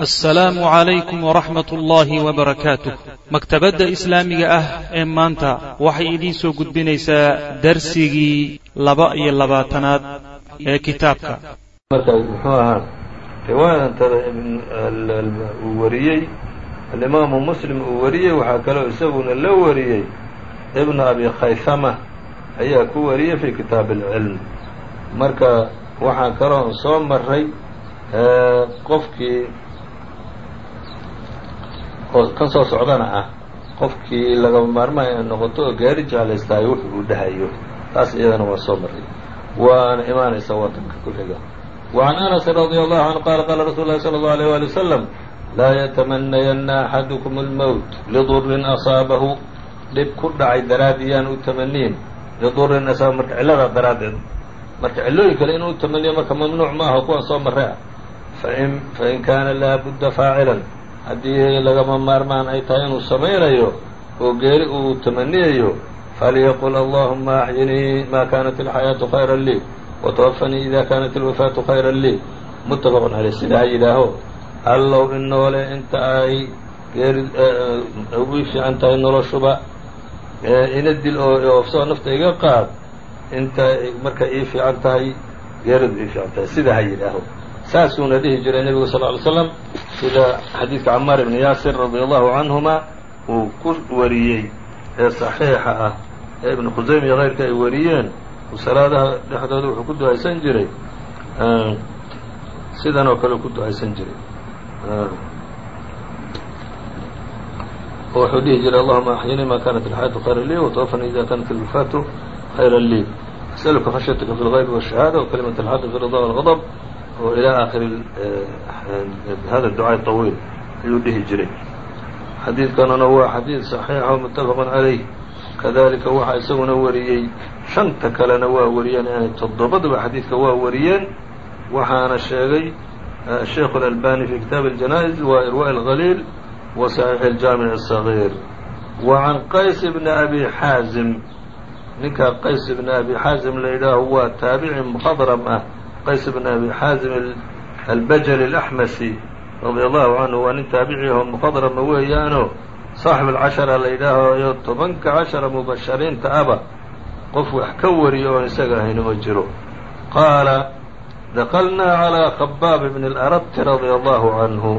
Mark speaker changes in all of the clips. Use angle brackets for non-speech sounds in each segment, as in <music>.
Speaker 1: assalaamu calaykum waraxmat ullaahi wabarakaatuh maktabadda islaamiga ah ee maanta waxay idiin soo gudbinaysaa darsigii laba iyo labaatanaad ee kitaabka.
Speaker 2: Marka muxuu ahaa riwaayantada uu wariyey alimaamu muslim uu wariyey waxaa kaloo isaguna la wariyey. Ibnu abi khaysama ayaa ku wariyey fi kitaab alcilm marka waxaan kaloo soo maray qofkii oo kan soo socdana ah qofkii lagaba maarmaha ay noqoto oo gaari jeclaystahay wuxu uu dhahayo taas iyadana waa soo maray waana imaanaysa watanka ku xiga وعn أنس رضي الله عنه qال qاla رsuل الlhi صلى الله عليه ولي وسلم laa yتمنayna أxadكم الmوت لضurin أصاabahu dhib ku dhacay daraaddi yaan u tamaniin lidurin asaaba marka cillada daraaddeed marka cillooyin kale inuu tamaniyo marka mamnuuc ma aha kuwan soo marray ah fain fain kaana laa budda faacilan haddii lagama maarmaan ay tahay inuu samaynayo oo geeri uu tamaniyayo falyaqul allahuma axyinii ma kanat alxayaaةu khayra lii watwafanii ida kanat alwafaatu khayra lii muttafaqun caleyh sidaa ha yidhaaho allow in noole inta ay geeri ugu fiican tahay noloshuba. Ina dil oo oofsoo nafta iga qaad inta marka ii fiican tahay geeridu ii fiican tahay. Sidaa ha yidhaaho saasuuna dhihi jiray nebigu sal ly slam sida xadiidka camaar ibni yaasir radia allahu canhuma uu ku wariyey ee saxiixa ah ee ibnu khusayma iyo keyrka ay wariyeen salaadaha dhexdooda wuxuu ku ducaysan jiray sidan oo kale ku ducaysan jiray oo wuxuu dhihi jiray allahuma axyinii ma kanat alxayaatu khayra lii watwafanii ida kanat alwafaatu khayra lii asaluka khashyataka fi lgaybi wالshahaada wkalimat alxaqi fi rida wاlغadb oo ilaa aakhiri hada ducaa طawiil ayuu dhihi jiray xadiidkanuna waa xadiid صaxiixo mutafaqun calayh kadalika waxaa isaguna wariyey shanta kalena waa wariyeen yani toddobadaba xadiidka waa wariyeen waxaana sheegay sheikh اlalbani fi kitaab اljanaa'iz wa irwaء اlhaliil wa صaxiix اljaamiع الصaغيir wa can qays bni abi xaazim ninka qays bni abi xaazim la yidhaaho waa taabici mkhadram ah qays bn abi xaazim albajali alaxmasi radia allahu canhu waa nin taabiciho muqadrama weeyaanoo saaxib alcashara la yidhaaho iyo tobanka cashara mubashariinta aba qof wax ka wariyo oon isaga ahayna ma jiro. Qaala daqalnaa calىa khabaab ibn اlarati radia allahu canhu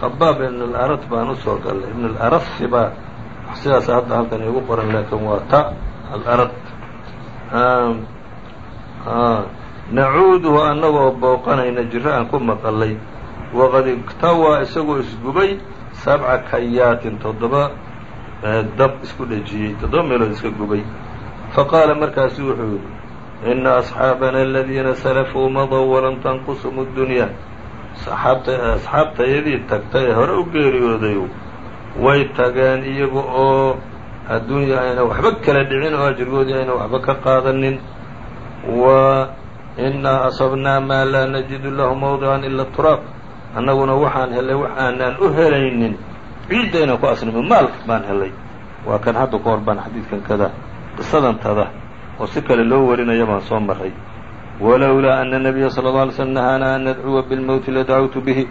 Speaker 2: khabaab ibn alarat baan u soo gallay. Ibn alarahi baa sidaas hadda halkan iigu qoran laakiin waa ta alarat nacuuduhu annagoo booqanayna jiro aan ku maqalay waqad igtawaa isagoo isgubay sabca kayaatin toddoba dab isku dhejiyey toddoba meelood iska gubay. Faqaala markaasu wuxuu yidhi ina asxaabana aladiina salafuu madow walam tanqusum اdunyaa asxaabtayadii tagtay ee hore u geeriyooday way tageen iyaga oo adduunya ayna waxba kala dhicin oo ajirgoodii ayna waxba ka qaadanin. Wa inaa asabnaa maa laa najidu lahu mawdican ila turaab annaguna waxaan helay wax aanaan u helaynin. Ciidda inaan ku asnimo maal baan helay. Waa kan hadda ka hor xadiidkan kada qisadantada oo si kale loo warinaya baan soo maray walowlaa ana nabiya sala اla alay slm nahaana an nadcuwa bilmowti ladacawtu bihi.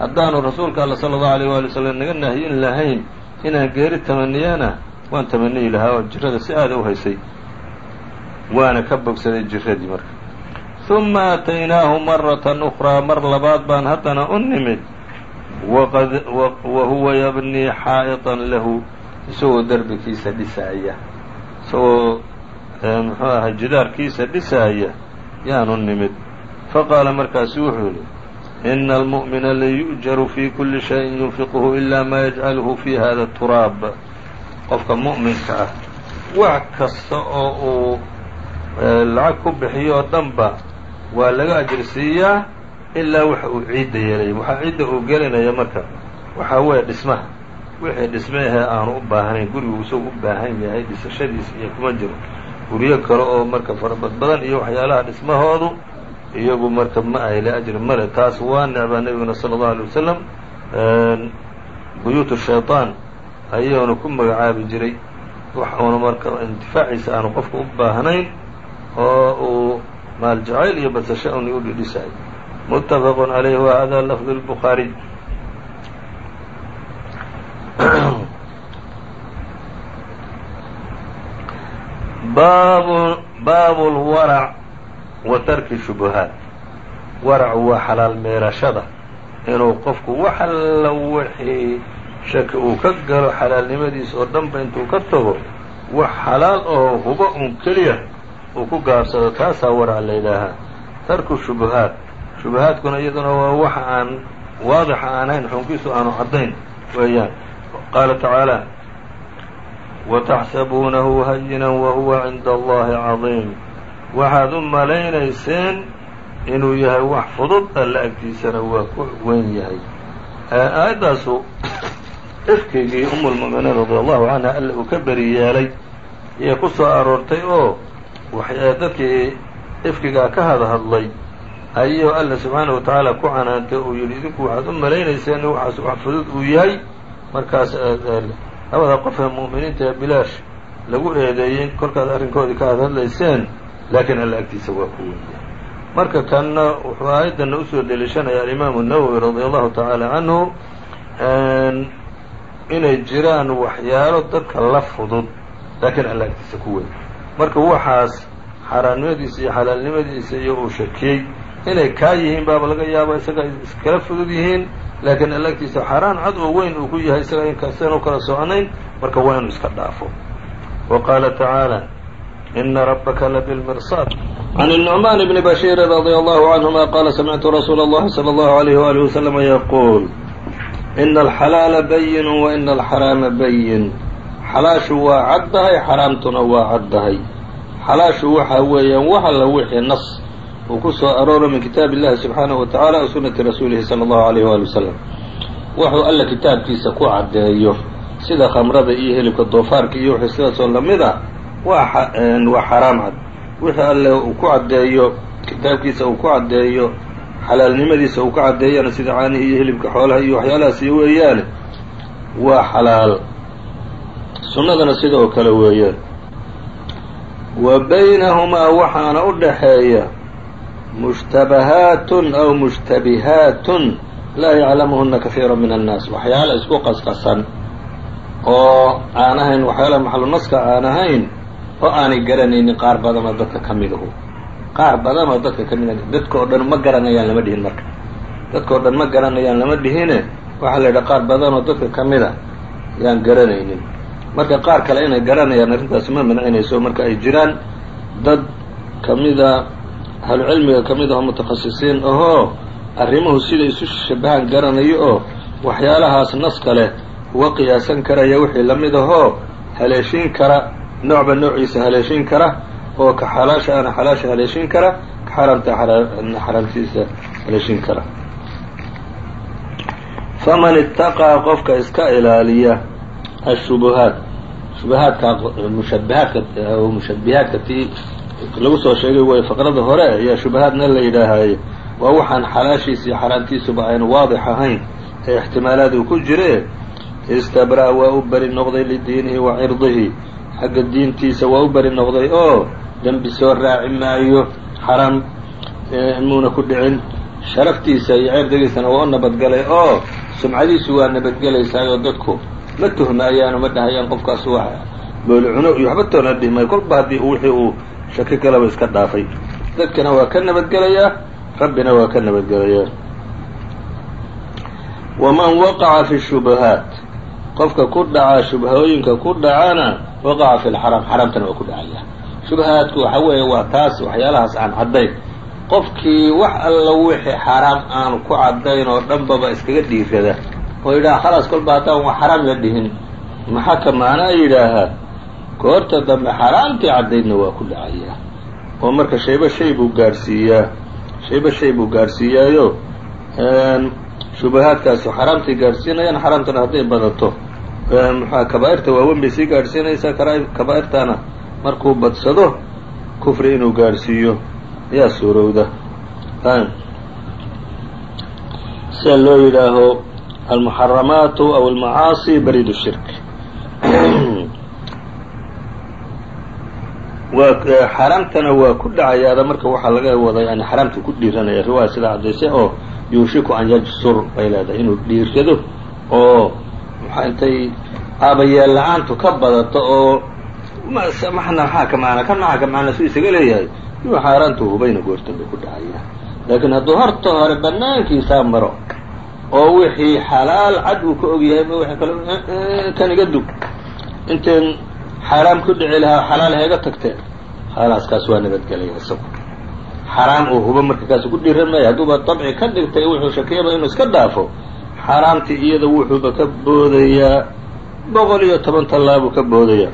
Speaker 2: Haddaanu rasuulka alla sala allahu alayh waali wasalam naga nahyin lahayn inaan geeri tamaniyana waan tamaniyi lahaa oo jirada si aada u haysay. Waana ka bogsaday jiradii marka ثuma ataynaahu marata ukraa mar labaad baan haddana u nimid wa huwa yabnii xaa'iطan lahu isagoo derbikiisa dhisaaya isagoo muxuu aha jidaarkiisa dhisaaya yaanu nimid faqaala markaasu wuxuu yidhi ina almu'mina layu'jaru fii kulli shayin yunfiquhu ila maa yajcaluhu fii hada turaab qofka mu'minka ah wax kasta oo uu lacag ku bixiyo oo dhanba waa laga ajir siiyaa ilaa waxa uu ciidda yeelaya waxaa ciidda uu gelinaya marka waxaa weeye dhismaha. Wixii dhisme ahee aanu u baahnayn gurigu isagu u baahan yahay dhisashadiisa iyo kuma jiro. Guryo kale oo marka farabad badan iyo waxyaalaha dhismahoodu iyagu marka ma ayle ajri male. Taas waa necbaa nebiguna sala allahu alay wasalam buyuut shayطaan ayuuna ku magacaabi jiray. Wax uuna marka intifaaciisa aanu qofka u baahnayn oo uu maal jacayl iyo badsashani u dhidhisahay mutafaq عalayh wa hada lafd الbukhaariي bab baab اlwarac wa tarki shubuhaat waracu waa xalaal meerashada inuu qofku waxalla wixii shaki uu ka galo xalaalnimadiisa oo dhanba intuu ka tago wax xalaal oo huba un keliya uu ku gaabsado taasaa warac la tarku shubuhaat. Shubuhaadkuna iyaduna waa wax aan waadixa aan ahayn xukunkiisu aanu caddayn weeyaan. Qaala tacaala wataxsabuunahu hayinan wahuwa cinda allahi cadiim. Waxaad u malaynayseen inuu yahay wax fudud alla agtiisana waa ku weyn yahay. Aayaddaasu ifkigii umu lmu'miniin radi allahu canha alla uu ka beri yeelay ayay ku soo aroortay oo dadkii ifkigaa ka hadhadlay ayuu alla subxaanahu watacaala ku canaantay uu yidhi idinku waxaad u malaynayseen in waxaas wax fudud uu yahay. Markaas labada qof ee mu'miniinta ee bilaash lagu eedeeyey kolkaad arrinkoodii ka hadhadlayseen laakiin alla agtiisa waa ku weyn yahay marka kanna wuxuu aayaddanna u soo deliishanaya alimaamu nawowi radia allahu tacaala canhu inay jiraan waxyaalo dadka la fudud laakiin alla agtiisa ku weyn marka waxaas xaaraannimadiisa iyo xalaalnimadiisa iyo uu shakiyey inay kaa yihiin baaba laga yaaba isaga iskala fudud yihiin laakiin alla agtiisa xaaraan cad oo weyn uu ku yahay isaga inkastaan u kala soconayn marka waa inuu iska dhaafo wa qaala tacaala ina rabaka labilmirsaad can الnucmaan bni bashiiri radia allahu canhuma qaala samictu rasuula اllahi salى allahu alayh waalih waslama yaquul ina alxalaala bayin wa ina alxaraama bayin xalaashu waa caddahay xaraamtuna waa caddahay xalaashu waxa weeyaan wax alla wixii nas uu ku soo arooro min kitaabi illahi subxaanahu wa tacala wa sunnati rasuulihi sala allahu alayh waali wasalam wuxuu alla kitaabkiisa ku caddeeyo sida khamrada iyo hilibka doofaarka iyo wixii sidaasoo la mid ah waa waa xaraam cad. Wixii alle uu ku caddeeyo kitaabkiisa uu ku caddeeyo xalaalnimadiisa uu ka caddeeyana sida caanihii iyo hilibka xoolaha iyo waxyaalahaasi weeyaane waa xalaal sunnadana sidoo kale weeyaan wa baynahumaa waxaana u dhaxeeya mushtabahaatun aw mushtabihaatun laa yaclamuhuna kahiira min annaas. Waxyaala isku qasqasan oo aan ahayn waxyaalaha maxalunaska aan ahayn oo aanay garanaynin qaar badanoo dadka ka midahu qaar badanoo dadka ka mida dadka oo dhan ma garanayaan lama dhihin marka. Dadka oo dhan ma garanayaan lama dhihine. Waxaa la yidhaha qaar badanoo dadka ka mida yaan garanaynin marka qaar kale inay garanayaan arrintaasi ma mancinayso. Marka ay jiraan dad kamida ahlucilmiga ka mid ahoo mutakhasisiin ahoo arrimuhu siday isu shabahaan garanayo oo waxyaalahaas nas kale uga qiyaasan karaya wixii la mid ahoo haleeshiin kara noocba noociisa haleeshiin kara oo ka xalaasha ana xalaasha haleeshiin kara ka xaaraamta xaraamtiisa haleeshiin kara. Faman itaqaa qofka iska ilaaliya ashubuhaat shubahaadka mushabahaadka mushabihaadka tii lagu soo sheegay way faqrada hore ayaa shubahaadna la yidhaahaye waa waxaan xalaashiisa iyo xaaraamtiisuba ayna waadix ahayn ee ixtimaalaad uu ku jire istabra' waa u beri noqday lidiinihi wa cirdihi xagga diintiisa waa u beri noqday oo dembi soo raaci maayo xaraam muuna ku dhicin sharaftiisa iyo cirdigiisana waa u nabadgalay oo sumcadiisu waa nabadgelaysaayoo dadku ma tuhmaayaano ma dhahayaan qofkaas wax. Booli cuno iyo waxba toona dhihmay kolba haddii wixii uu shaki kalaba iska dhaafay. Dadkana waa ka nabadgelayaa rabbina waa ka nabadgelayaa. Waman waqaca fi shubahaat qofka ku dhaca shubhooyinka ku dhacana waqaca fi lxaraam xaraamtana waa ku dhacaya. Shubahaadku waxa weeye waa taas waxyaalahaas aan caddayn. Qofkii wax alla wixii xaaraam aanu ku caddayn oo dhanbaba iskaga dhiirada oo yidhaha khalaas kolba haddaan wax xaraam la dhihin. Maxaa ka macnaa yidhaahaa goorta dambe xaaraamtii caddaydna waa ku dhacayaa oo marka shayba shay buu gaadhsiiyaa shayba shay buu gaadhsiiyaayo shubahaadkaasi xaraamtay gaadhsiinayaan xaraamtana hadday badato. Muxua kabaa'irta waaweyn bay sii gaadhsiinaysaa kabaa'irtana markuu badsado kufri inuu gaadhsiiyo ayaa suurowda. Sida loo yidhaaho almuxaramaatu aw almacaasi bariid shirk waa xaaraamtana waa ku dhacayaada marka waxaa laga wadaa yani xaraamta ku dhiiranaya riwaaya sidaa caddaysay oo yuushiku an yajsur bay leedahay inuu dhiirrado oo intay aabayeel la'aantu ka badato oo maxna maxaa ka macna kan maxaa ka macna suu isaga leeyahay yuu xaaraantu hubayna goortanba ku dhacaya laakiin hadduu horta hore banaankiisaa maro oo wixii xalaal cad uu ka og yahay wixii kale kan iga dug. Intayn xaaraam ku dhici lahaa xalaal heega tagteen. Khalaas kaas waa nabadgelaya isagu. Xaraam uu hubo marka kaas ku dhiiran maayo. Hadduuba dabci ka dhigtay wuxuu shakiyaba inuu iska dhaafo. Xaaraamtii iyada wuxuuba ka boodayaa boqol iyo toban tallaabuu ka boodayaa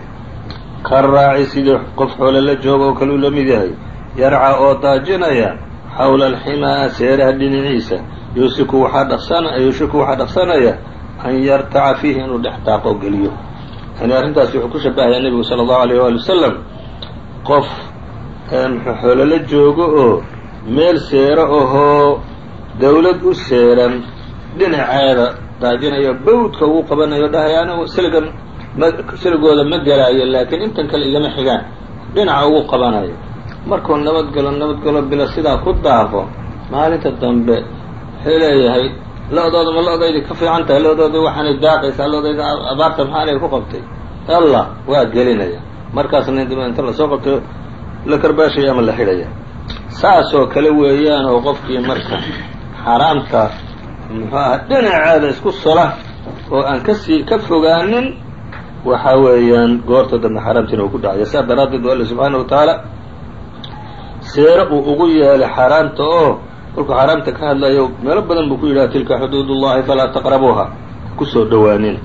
Speaker 2: ka raaci sidii qof xoole la jooga oo kale uu la mid yahay. Yarca oo daajinaya xawla alximaa seeraha dhinaciisa yuusiku waxaa dhaqsanaya an yartaca fiihi inuu dhex daaqo geliyo. Yani arrintaas wuxuu ku shabahayaa nebigu sala allahu alayh waali wasalam qof la joogo oo meel seero ahoo dawlad u seeran dhinaceeda daajinayo bawdka ugu qabanayo dhahaya anigu siligan siligooda ma gelaayo laakiin intan kale igama xigaan. Dhinaca ugu qabanayo. Markuu nabadgalo nabadgalo bila sidaa ku daaqo maalinta dambe wuxuu leeyahay lo-dooda ma lo-daydi ka fiican tahay lo-dooda waxaanay daaqaysaa lo-dayda abaarta maxaa aniga ku qabtay? Allah waa gelinaya. Markaasna inta la soo qabto la karbaashaya ama la xidhaya. Saasoo kale weeyaan oo qofkii marka xaaraamta muxuu aha dhinaceeda isku sola oo aan ka sii ka fogaanin waxa weeyaan goorta dambe xaaraamtiina uu ku dhacaya. Saa daraaddeed bu alla subxaana wa tacaala seere uu ugu yeelay xaaraamta oo kolkuu xaaraamta ka hadlayo meelo badan buu ku yidhaha tilka xuduud ullahi falaa taqrabuuha. Kusoo dhowaanin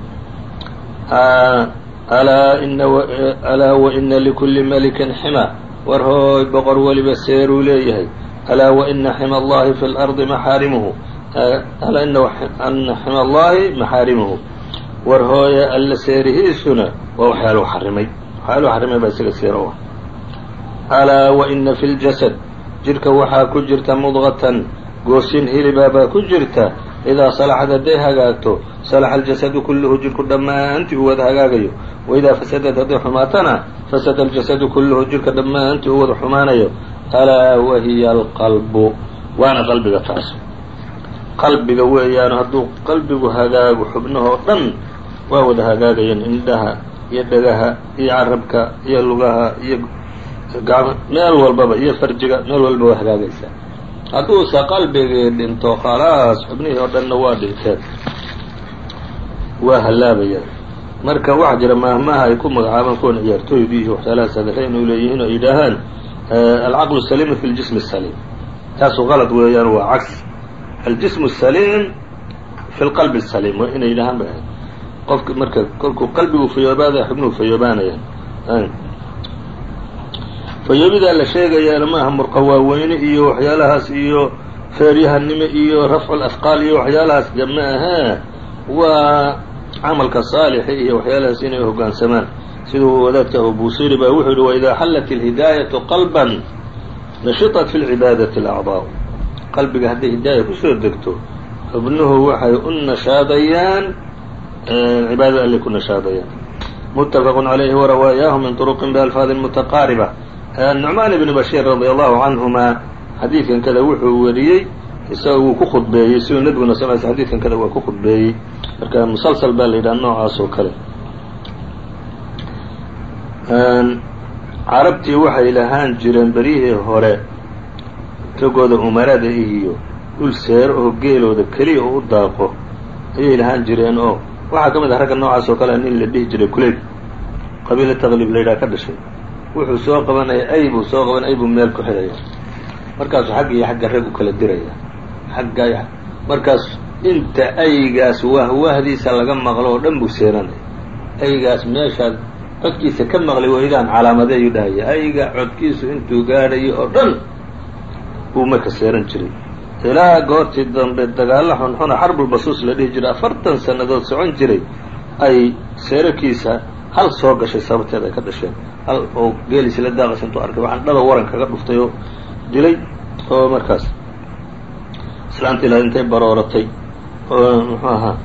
Speaker 2: alaa ina alaa waina likulli malikin xima. War hooy boqor weliba seeruu leeyahay. Alaa waina xima allahi fi lardi maxaarimuhu. Alaa ina xima allahi maxaarimuhu. War hooye alla seerihiisuna waa waxyaaluhu xarimay. Waxyaaluhu xarimay baa isaga seero u ah. Alaa waina fi ljasad jidhka waxaa ku jirta mudqatan goosin hilibaabaa ku jirta. Idaa salaxad hadday hagaagto salaxa aljasadu kulluhu jidhku dhammaantii uu wada hagaagayo. Waidaa fasadad hadday xumaatana fasada aljasadu kulluhu jidhka dhammaantii uu wada xumaanayo. Alaa wahiya alqalbu waana qalbiga taas. Qalbiga weeyaan hadduu qalbigu hagaago xubnahoo dhan waa wada hagaagayaan indhaha iyo dhagaha iyo carabka iyo lugaha iyo meel walbaba iyo farjiga meel walba waa hagaagaysaa. Hadduuse qalbigii dhinto khalaas xubnihii oo dhanna waa dhinteen waa hallaabayaan marka waxaa jira maahmaaha ay ku magacaabaan kuwan ciyaartooydii iyo waxyaalaha saadareyn u leeyihiin oo yidhaahaan alcaqlu saliimu fi ljismi saliim taasu qalad weeyaan waa cagsi aljismu saliim fi lqalbi saliim waa inay yidhahaan qofka marka kolkuu qalbigu fayoobaadaya xubnuhu fayoobaanayaan fayobidaa la sheegayaana maaha murqa waaweyne iyo waxyaalahaas iyo feeryahanimo iyo rafcu afqaal iyo waxyaalahaas jama ahee waa camalka saalixa iyo waxyaalahaas inay hogaansamaan. Siduu wadaadka abubusiri baa wuxuu yihi waidaa xallat ilhidaayatu qalban nashitat fi lcibaadati alacdaa. Qalbiga hadday hidaaya ku soo degto xubnuhu waxay u nashaadayaan cibaadada alle ku nashaadayaan. Muttafaqu calayhi warawaayahu min turuqin bialfaadin mutaqaariba nucmaan ibn bashiir radi allahu canhuma xadiidkan kada wuxuu wariyey isaga wuu ku khudbeeyey siduu nebiguna sal xadidkan kada waa ku khudbeeyey. Marka musalsal baa la yidhaha noocaas oo kale. Carabtii waxay lahaan jireen beryihii hore ragooda umarada iyo dhul seero oo geelooda keliya oo u daaqo ayay lahaan jireen oo waxaa ka mid ah ragga noocaas oo kale nin la dhihi jiray kuleyb qabiila taqlib la yidhaha ka dhashay wuxuu soo qabanaya ay buu soo qabanaya ay buu meel ku xidhaya. Markaasuu xagga iyo xagga rag u kala diraya. Xagga markaas inta aygaas wahwahdiisa laga maqlo oo dhan buu seeranaya aygaas meeshaad codkiisa ka maqlay waydaan calaamade ayuu dhahaya. Ayga codkiisu intuu gaadhayo oo dhan buu marka seeran jiray. Ilaa goortii dambe dagaalla xunxuna xarbulbasuus la dhihi jiray. Afartan sannadood socon jiray ay seerakiisa hal soo gashay sababteed ay ka dhasheen. Hal oo geeliisi la daaqaysa intuu arkay. Waxaan dhaba waran kaga dhuftay oo dilay oo markaas islaantii la intay barooratay. Oo muxuu ahaa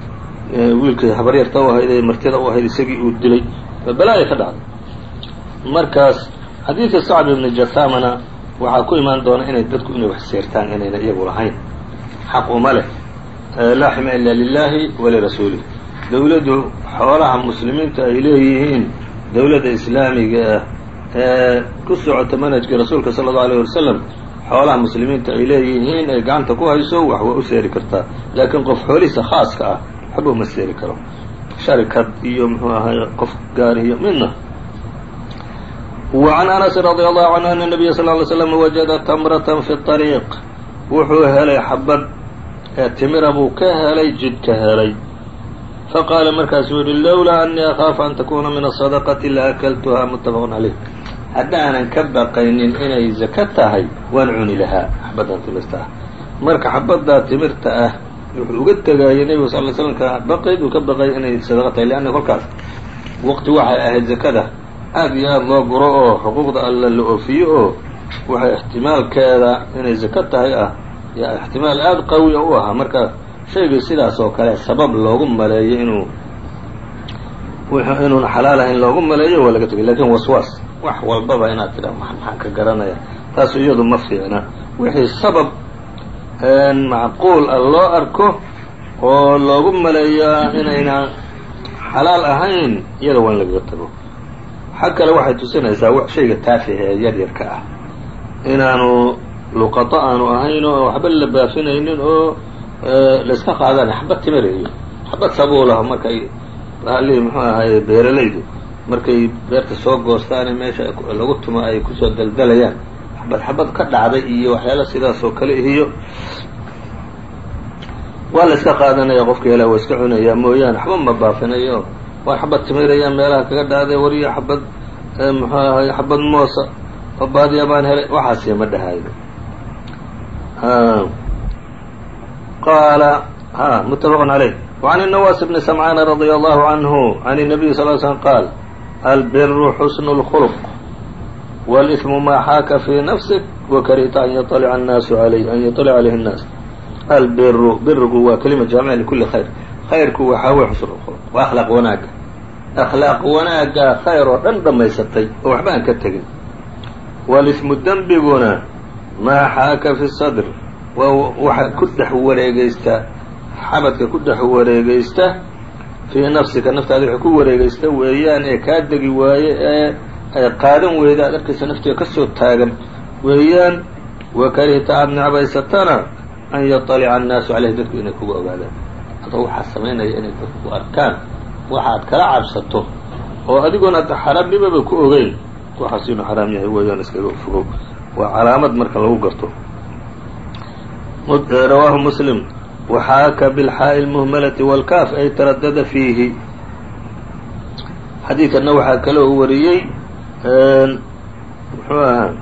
Speaker 2: wiilkii habaryarta u ahayd ee martida u ahayd isagii uu dilay. Balaaya ka dhacday. Markaas xadiidka sacb ibni jasamana waxaa ku imaan doona inay dadku inay wax seertaan inayna iyagu lahayn. Xaq uma leh. Laa xima ila lilahi walirasuulih dowladdu xoolaha muslimiintu ay leeyihiin dowladda islaamiga ah ee ku socota manhajkii rasuulka sala allau alayh wasalam xoolaha muslimiinta ay leeyihiin ay gacanta ku hayso wax waa u seeri kartaa laakiin qof xoolihiisa khaaska ah waxba uma seeri karo. Sharikad iyo muxuu ahay qof gaari iyo midna. Wacan anasi radi allahu canhu ana nabiya sal ly slam wajada tamratan fi ariiq wuxuu helay xabad ee timira buu ka helay jid ka helay faqaala markaasuu yidhi lowlaa anii akhaafu an takuuna min asadaqati la akaltuha muttafaqun caleyh haddaanan ka baqaynin inay zaka tahay waan cuni lahaa xabaddan timirta ah marka xabaddaa timirta ah wuxuu uga tegayay nebigu sal l slam ka baqayd uu ka baqay inay sadaqo tahay leanna kolkaas waqti waxay ahayd zakada aada iyo aada loo guro oo xuquuqda alla la oofiyo oo waxay ixtimaalkeeda inay zaka tahay ah yaa ixtimaal aada qawiya u ahaa marka shaygii sidaas oo kale sabab loogu maleeyo inuu inuuna xalaal ahayn loogu maleeyo waa laga tegay. Lakin waswaas wax walbaba inaad tidha maxaan ka garanaya. Taasu iyadu ma fiicna. Wixii sabab macquul ah loo arko oo loogu maleeyaa inayna xalaal ahayn iyada waa in lagaga tago. Xag kale waxay tusinaysaa shayga taafiha ee yaryarka ah. Inaanu luqato aanu ahayn oo waxba la baafinaynin oo layska qaadana xabad timireeyo xabad sabuulah markay halihii muxuu ahaye beeralaydu markay beerta soo goostaane meesha lagu tumo ay ku soo daldalayaan. Xabad xabad ka dhacday iyo waxyaala sidaas oo kale iyo waa la iska qaadanaya qofka helaa waa iska cunayaa mooyaane waxba ma baafinayo. Waa xabad timirayaan meelaha kaga dhacday wariyo xabad muxuu ahay xabad moosa oo baadiya baan helay waxaasiya ma dhahayo qaala ha mutafaq عalيh وعn النواس بن سمعاn رضي الله عنه عن النبي صل ل سلم qاal البر xسن الخلق والإثم ma xاaka في نفسك وkrهta an يطلع الناas عlيه an يطلع عlيه الناas البr birigu waa kelima jaamiع لكuli خayr khayrku waxaa wey xusn الخلق waa أkhlaaq wanaaga أkhlaaq wanaaga khayr oo dhan dhamaysatay oo waxba aan ka tegin والإثmu dembiguna maa xaaka في الصدر waa waxa ku dhex wareegeysta xabadka ku dhex wareegeysta fii nafsika naftaada waxa ku wareegeysta weeyaan ee kaa degi waaye ee ay qaadan weyda ad arkaysa naftiga ka soo taagan weeyaan wa karihta aada necbaysatana an yaطalica annaasu caleyh dadku inay kuga ogaadaan. Adoo waxaa samaynaya inay dadku ku arkaan waxaad kala cabsato oo adigoona xaraamnimaba ku ogeyn. Waxaas inuu xaraam yahay weeyaan iskaga fogow. Waa calaamad marka lagu garto rawaahu muslim waxaaka bilxaaءi اlmuhmalati wاlkaaf ay taradada fiihi xadiidkanna waxaa kaloo u wariyey muxuu ahaa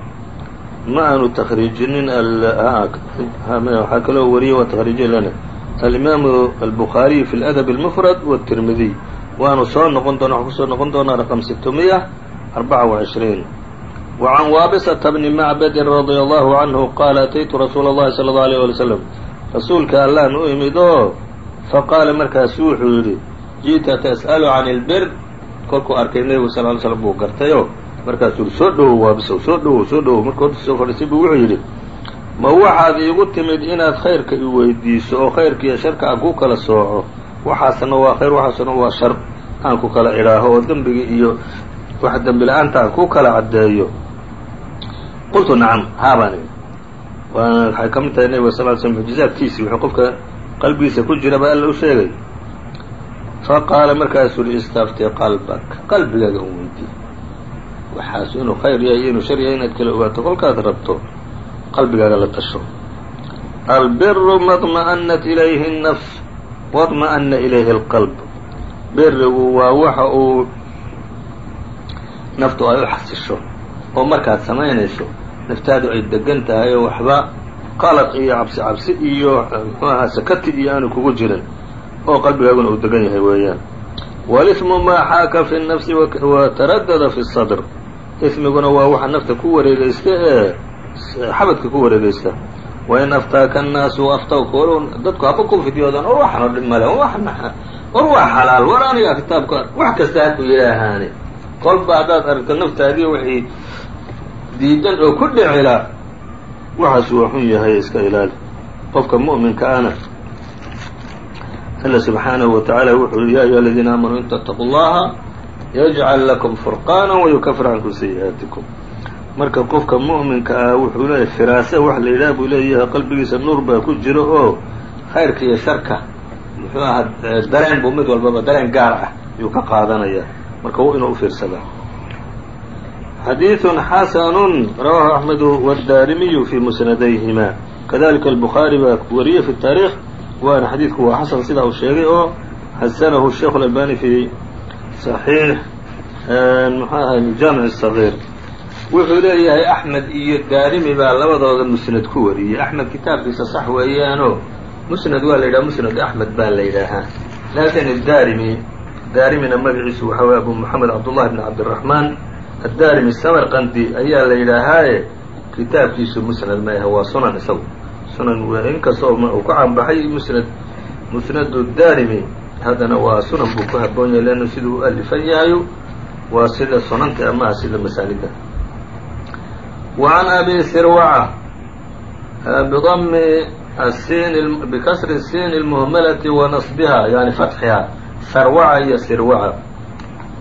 Speaker 2: ma aanu takriijinin waxaa kaloo wariyey waa takriijin lana alimaamu albukhaariy fi اladab اlmufrad wالtirmidiy waanu soo noqon doona waxaan kusoo noqon doonaa raqم sitmiya arbaca وعishriin وعn waabsةa bni macbadi radي allahu canhu qaala ataytu rasuula اllahi salى اlه alيه alي slam rasuulka allaan u imid oo faqaala markaasu wuxuu yidhi jiئta tas'alu can اlbir kolkuu arkay nebigu sal ly slm buu gartayo markaasuu yihi soo dhowow waabisow soo dhowow soo dhowow marka horta soo fadhiisay buu wuxuu yidhi ma waxaad iigu timid inaad khayrka i weydiiso oo khayrka iyo sharka aan ku kala sooco waxaasna waa khayr waxaasna waa shar aan ku kala idhaaho oo dembiga iyo wax dembi la-aanta aan ku kala caddeeyo qultu nacam haabaan ii waana waxay ka mid tahay nebiga sal ly slm mucjizaadkiisii wuxuu qofka qalbigiisa ku jira baa alla u sheegay faqaala markaasuu yihi istafti qalbak qalbigaaga un weydii waxaas inuu khayr yahay iyo inuu shar yahay inaad kala ogaato kolkaad rabto qalbigaaga la tasho albiru maطma'anat ilayhi الnafs waطma'ana ilayhi اlqalb birigu waa waxa uu naftu ay u xasisho oo markaad samaynayso naftaadu ay degan tahay oo waxba qalaq iyo cabsi cabsi iyo muxuu ahaa sakati iyo aanu kugu jirin oo qalbigaaguna uu degan yahay weeyaan. Walismu maa xaaka fi nafsi wataradada fi sadr. Ismiguna waa waxa nafta ku wareegeysta ee xabadka ku wareegeysta wain aftaaka annaasu aftawka walow dadku haba ku fidyoodaan war waxan oo dhib male war waa xalaal war aniga kitaabka wax kasta haku yidhaahaani. Kolba haddaad aragto naftaadii wixii diidan oo ku dhicila waxaas waa xun yahay iska ilaali. Qofka mu'minka ana alla subxaanahu wa tacaala wuxuu yihi ya ayuha aladiina aamanuu in tattaquu llaha yajcal lakum furqaana wayukafir cankum sayi'aatikum marka qofka mu'minka ah wuxuu leeyahay firaasa wax la yidhaha buu leeyahay qalbigiisa nuur baa ku jiro oo khayrka iyo sharka muxuu ahaa dareen buu mid walbaba dareen gaar ah yuu ka qaadanaya. Marka inuu ufiirsadaa xadiiث xasn rawaahu أحmedu wالdarimiyu fi musnadayhima kadalika الbukhaarي baa wariyey fi الtaarikh waana xadiidku waa xasan sidaa uu sheegay oo xasanahu الsheikh الأlbani fi صaxiix mxu ahay jaamiع الصغيir wuxuu leeyahay axmed iyo daarimi baa labadooda musnad ku wariyey axmed kitaabkiisa sax weeyaanoo musnad waa la yidhaha musnad axmed baa la yidhaahaa laakin daarimi daarimina magaciisu waxa wey abu moxamed cabdullahi bn cabdiraxmaan addaarimi samarqandi ayaa la yidhaahaaye kitaabkiisu musnad maaha waa sunan isagu sunan w inkastoo uu ka caanbaxay musnad musnadu daarimi haddana waa sunan buu ku habboon yahay leannu siduu u alifan yahay waa sida sunanta amaha sida masaalida wa abi sirwaca bidami sin bikasri sin اlmuhmalati wa nasbiha yani fatxiha sarwaca iyo sirwaca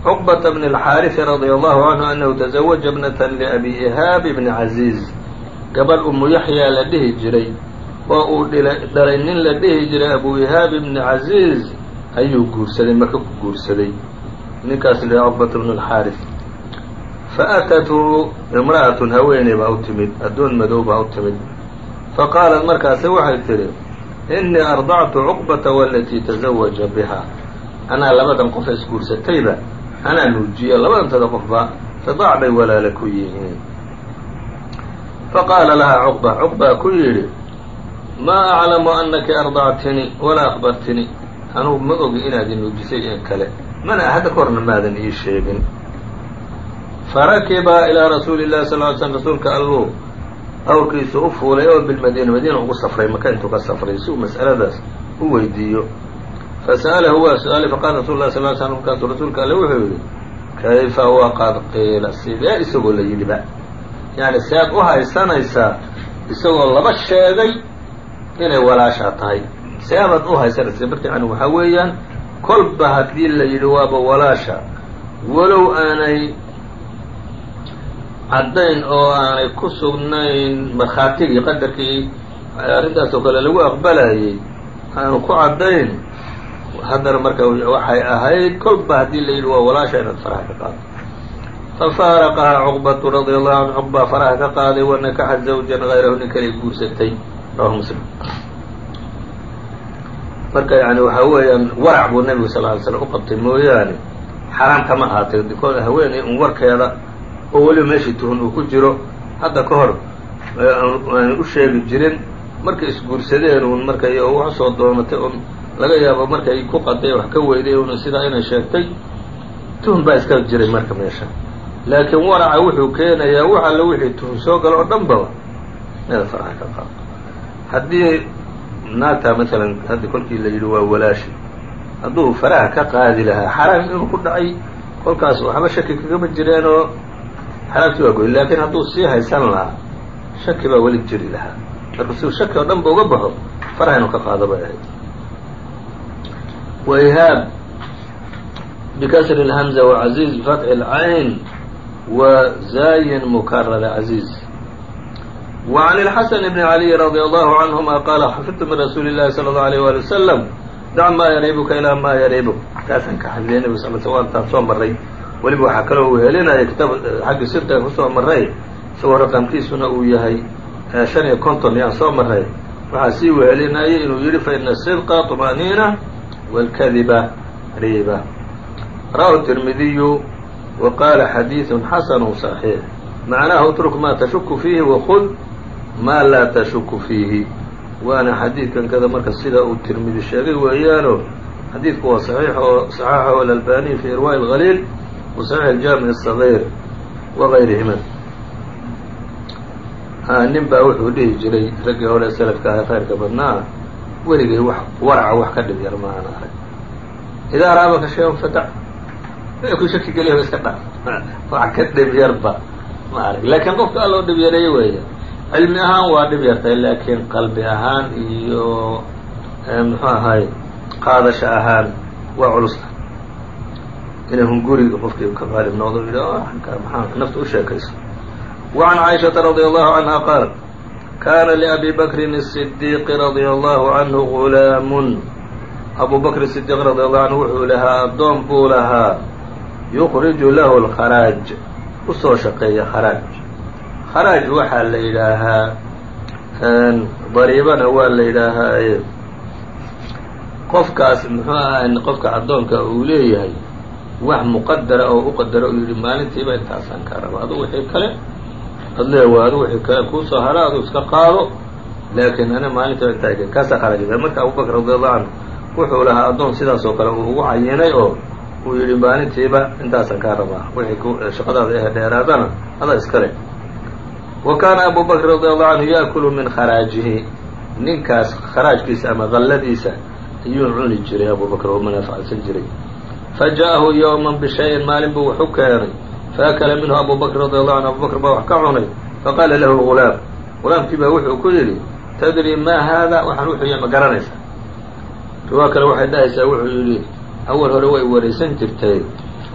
Speaker 2: cqبة بن الxاariث radي الlahu عanهu أnhu تزawaja bnaة لأbi إhaab bni caزiiz gabadh umu yaxyaa la dhihi jiray oo uu dhalay nin la dhihi jiray abu ihaab bni caزiiz ayuu guursaday maka ku guursaday ninkaas l cqبة bn الxاariث faأtathu imrأaة haweeney baa u timid addoon madow baa u timid faqaalat markaase waxay tidhi إنii ardactu cqبةa walatii تزawaja bha anaa labadan qof isguursatayba anaa nuujiyo labadantada qofba ridaac bay walaala ku yihiin. Faqaala lahaa cuqba cuqbaa ku yidhi maa aclamu anaki ardactini walaa akbartini anugu ma ogi inaad i nuujisay in kale. Mana hadda ka horna maadan ii sheegin. Farakiba ilaa rasuuli llahi sal ly slm rasuulka alluu awrkiisu u fuulay oo bilmadiina madiina ugu safray maka intuu ka safray si uu mas'aladaas u weydiiyo fasa'alahu waa su'aalay faqala rasul lah sal ly slm markaasuu rasuulka alle wuxuu yidhi kayfa waqad qiila sidee isagoo la yidhiba yani sead u haysanaysaa isagoo laba sheegay inay walaashaa tahay seebaad u haysanaysa marka yani waxaa weeyaan kolba haddii la yidhi waaba walaasha walow aanay caddayn oo aanay ku sugnayn markhaatigii qadarkii arrintaas oo kale lagu aqbalayay aanu ku caddayn haddana marka waxay ahayd kolba haddii la yidhi waa walaasha inaad faraha ka qaado. Fafaaraqahaa cuqbatu radia allahu canhu cuqbaa faraha ka qaaday wanakaxa zawjan hayrahu nin kale guursatay. Rawahu muslim. Marka yani waxaa weeyaan warac buu nebigu sal ly slam u qabtay mooyaane. Xaraam kama ahaatay dikood haweeney un warkeeda oo weliba meeshii tuhun uu ku jiro. Hadda ka hor aan u sheegi jirin markay isguursadeen uun markay wax soo doonatay un laga yaabo markay ku qaday wax ka weyday un sidaa inay sheegtay tuhun baa iska jiray marka meesha. Laakiin waraca wuxuu keenayaa wax alle wixii tuhun soo galo oo dhan baba meeda faraha ka qaado haddii naagtaa maalan haddi kolkii la yidhi waa walaashi hadduu faraha ka qaadi lahaa xaraam inuu ku dhacay kolkaas waxba shaki kagama jireen oo xaraamtii waa goy laakiin hadduu sii haysan lahaa shaki baa weli jiri lahaa. Marka siuu shaki oo dhan ba uga baxo faraha inuu ka qaado bay ahayd وإhاab بkسr الhمزة وعزيز بفتح العين وزاين مكرر عزيز وعن الحسن بن علي رضي الله عنهما قال xفظت من رsuuل اللhi صلى الله عليه ولي وسلم dع ma yريبka إلى ma yريبk kaasaan ka hadliyay nبg sl sl intaan soo maray weliba waxaa kaloo uu helinaya kitaab xaggi sirta kusoo maray isagoo raqamkiisuna uu yahay شhan iyo konton yaan soo maray waxaa sii wehelinayay inuu yihi faإن الصدقa طمأنينة والkdiba riba rawahu التirmidiyu wa qaala xadiiث xasn صaحيix macnaha اtruk ma tashuku fiihi وkud ma laa tashuku fiihi waana xadiidkan kada marka sida uu tirmidi sheegay weeyaano xadiidku waa صaxiix oo صaxaxahu alalbaniي fi irwaaء الغaliil wa صaxiix الjaamiع الصغيr وغayrihima nin baa wuxuu dhihi jiray raggii hore slafka aha khayrka badnaa weligeed weligay waraca wax ka dhib yar maana arag. Idaa raabaka shayan fadac ku shaki geliya iska dha wax ka dhib yarba ma arag. Laakiin qofka alloo dhib yareeyo weeya cilmi ahaan waa dhib yartay laakiin qalbi ahaan iyo muxuu ahay qaadasha ahaan waa culus. Inahun guriga qofkii ka qaalib noqdo yidha nafta u sheekayso. Wa can caaishata radia allahu canha qaal kana لأbi bkri الصديq radي الله عanه غulaam abu bkr الصديq radي الله عanه wuxuu lahaa addoon buu lahaa yukriju lahu الkharاaج usoo shaqeeya kharaaj kharaaj waxaa la yidhaahaa dariibana waa la yidhaahaa qofkaas muxuu ahay qofka addoonka uu leeyahay wax muqadara oo u qadara uu yidhi maalintiiba intaasaan kaa raba adu wixii kale ad leewa adu wixii kale kuusoo hara adu iska qaado. Laakiin ana maalintiiba intaa kaasaa kharaajda marka abubakr radiallahu canhu wuxuu lahaa addoon sidaas oo kale uu ugu cayinay oo uu yidhi maalintiiba intaasaan kaa rabaa. Wixii shaqadaada ehe dheeraadana adaa iskale wa kaana abu bakr radiallahu canhu yaakulu min kharaajihi. Ninkaas kharaajkiisa ama qalladiisa ayuu cuni jiray abu bakr oo manaafacadsan jiray. Faja'ahu yowman bishayin maalin buu wax keenay faakala minhu abu bakr radi allahu canhu abu bakr baa wax ka cunay faqaala lahu gulaam gulaamkii baa wuxuu ku yidhi tadri maa haada waxaan wuxuu yahay ma garanaysaa riwaa kale waxay dhahaysaa wuxuu yidhi awal hore way waraysan jirtay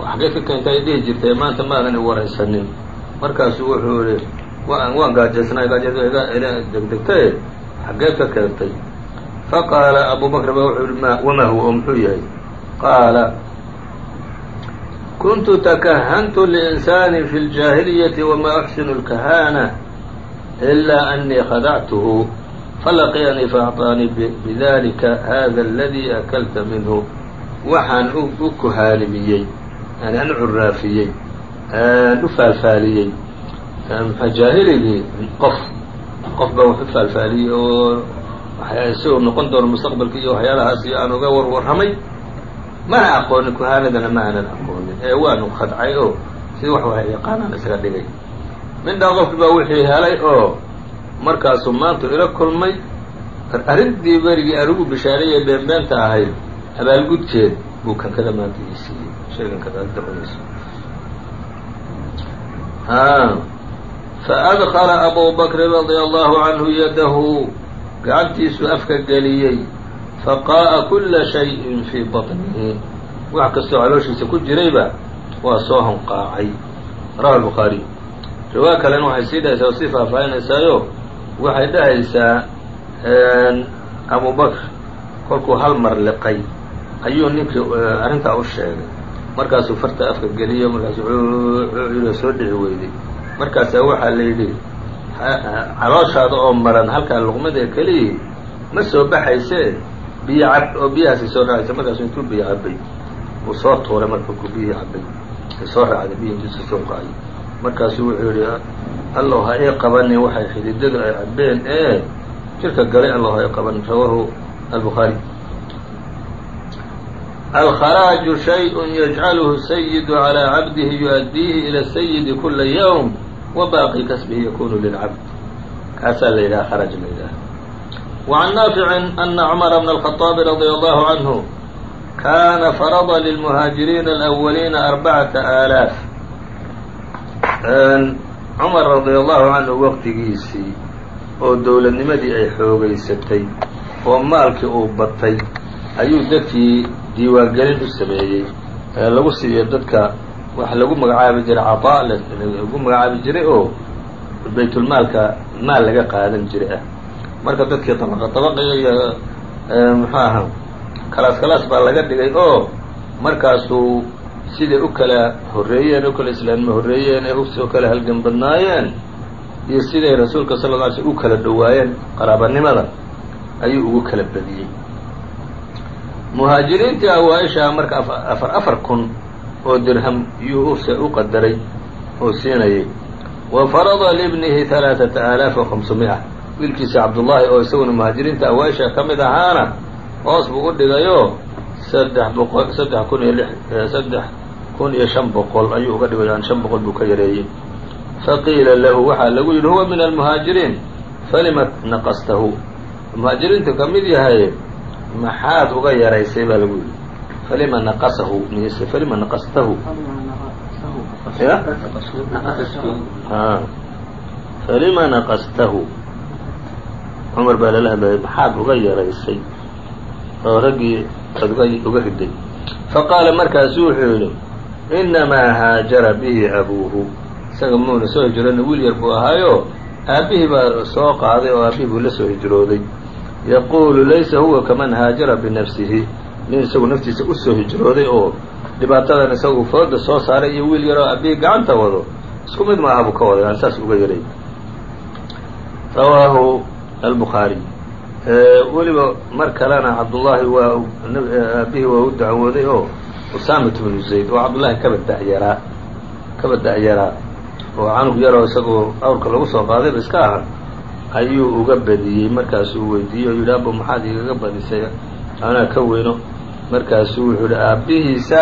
Speaker 2: xaggee ka keentay ay dhihi jirtay maanta maadan i waraysanin markaasuu wuxuu yihi waan waan gaajaysnay gaajada iga ila degdegtaye xaggee ka keentay faqaala abu bakr ba wuxuu yihi ma wamaa huwa oo muxuu yahay qaala kuntu takahantu liinsaani fi ljaahiliyati wama axsinu lkahana ilaa anii khadactuhu falaqiyanii faacطaanii bidalika hada aladii akalta minhu waxaan u kuhaanimiyey yani an curaafiyey u faalfaaliyey jaahiligii qof qof baa wax u faalfaaliyey oo isagoo noqon doono mustaqbalka iyo waxyaalahaas iyo aan uga warwarramay mana aqoonin kuhaanadana ma aanan aqoonin ee waanu khadcay oo sidii wax wax yaqaanaan isaga dhigay. Mindhaa qofki baa wixii helay oo markaasuu maanta ila kulmay arrintii berigii anigu bishaareeyay beenbeenta ahayd abaalgudkeed buu kan kada maanta ii siiyey. Kadaada cunayso faadkala abu bakrin radia allahu canhu yadahu gacantiisuu afka geliyey faqaa'a kula shayin fii baطnihi wax kastoo calooshiisa ku jirayba waa soo honqaacay rawa albukhaariy riwaa kalena waxay sii dhahaysaa oo sii faahfaahinaysaayoo waxay dhahaysaa abu bakr kolkuu hal mar liqay. Ayuu ninkii arrintaa u sheegay. Markaasuu farta afka geliyo markaasu cuucuuda soo dhici weyday markaasaa waxaa la yidhi calooshaada oo maran halkaa luqmada keliyii ma soo baxayse? Biyo cab oo biyahaasi soo raacaysa markaasu intuu biyo cabay uu soo tuuray markuu biyihii cabay soo raacday biyihii intiisa soo qa'ay markaasu wuxuu yidhi allow ha ii qabanin waxay xididadu ay cabbeen ee jirka galay allow ha ii qabanin rawaahu albukhaari. Alkharaaju shay-un yajcaluhu sayidu calaa cabdihi yu-addiihi ila sayidi kula yawm wa kasbihi yakunu lilcabd. Kaasaa la yidhaha kharaaj la yidhaha. Wacan naaficin ana cumara bna alkhaaabi radia allahu canhu kana farada lilmuhaajiriina alأwaliina arbacata aalaaf cumar radi allahu canhu waqtigiisii oo dowladnimadii ay xoogaysatay oo maalkii uu batay ayuu dadkii diiwaangelin u sameeyey ee lagu siiyo dadka wax lagu magacaabi jiray caطaa lagu magacaabi jiray oo baytulmaalka maal laga qaadan jiray ah marka dadkii dabaqa dabaqiga iyo muxuu aha kalaas kalaas baa laga dhigay oo markaasuu siday u kala horreeyeen u kala islaamnimo horreeyeen ee u soo kala halgan badnaayeen iyo siday rasuulka sala lla alay u kala dhowaayeen qaraabanimada ayuu ugu kala badiyey. Muhaajiriintii awaa-ishaa marka afar afar kun oo dirham yuu u qadaray oo siinayay. Wa farada libnihi halaaثata aalaaf wa hamsumi'a wiilkiisa cabdullaahi oo isaguna muhaajiriinta awaa-isha ka mid ahaana hoos buu u dhigayoo saddex boqol saddex kun iyo saddex kun iyo shan boqol ayuu uga dhigay an shan boqol buu ka yareeyey. Faqiila lahu waxaa lagu yidhi huwa min almuhaajiriin falima naqastahu? Muhaajiriintu ka mid yahay maxaad uga yaraysay? baa lagu yidhi. Falima naqasahu? mise falima naqastahu. Ya? Falima naqastahu? Cumar baa lala hadlayay maxaad uga yaraysay oo raggii uga riday. Faqaala markaasu wuxuu yidhi inamaa haajara bihi abuuhu. Isaga muuna soo hijroona wiil yar buu ahaayo aabbihii baa soo qaaday oo aabbihii buu la soo hijrooday. Yaquulu laysa huwa kaman haajara binafsihi. Nin isagu naftiisa u soo hijrooday oo dhibaatadan isagu fooda soo saaray iyo wiil yaroo aabbihii gacanta wado isku mid ma aha buu ka waday aan saas uga yaray. Rawaahu albukhaariy weliba mar kalena cabdullaahi waa aabihii waa u dacwooday oo usaamat bnu zayd oo cabdullaahi kaba dayaraa kaba da-yaraa oo canug yaroo isagoo awrka lagu soo qaadayba iska aha ayuu uga badiyey markaasuu weydiiyey oo yidhi abo maxaad igaga badisay? Anaa ka weyno. Markaasuu wuxuu yihi aabbihiisa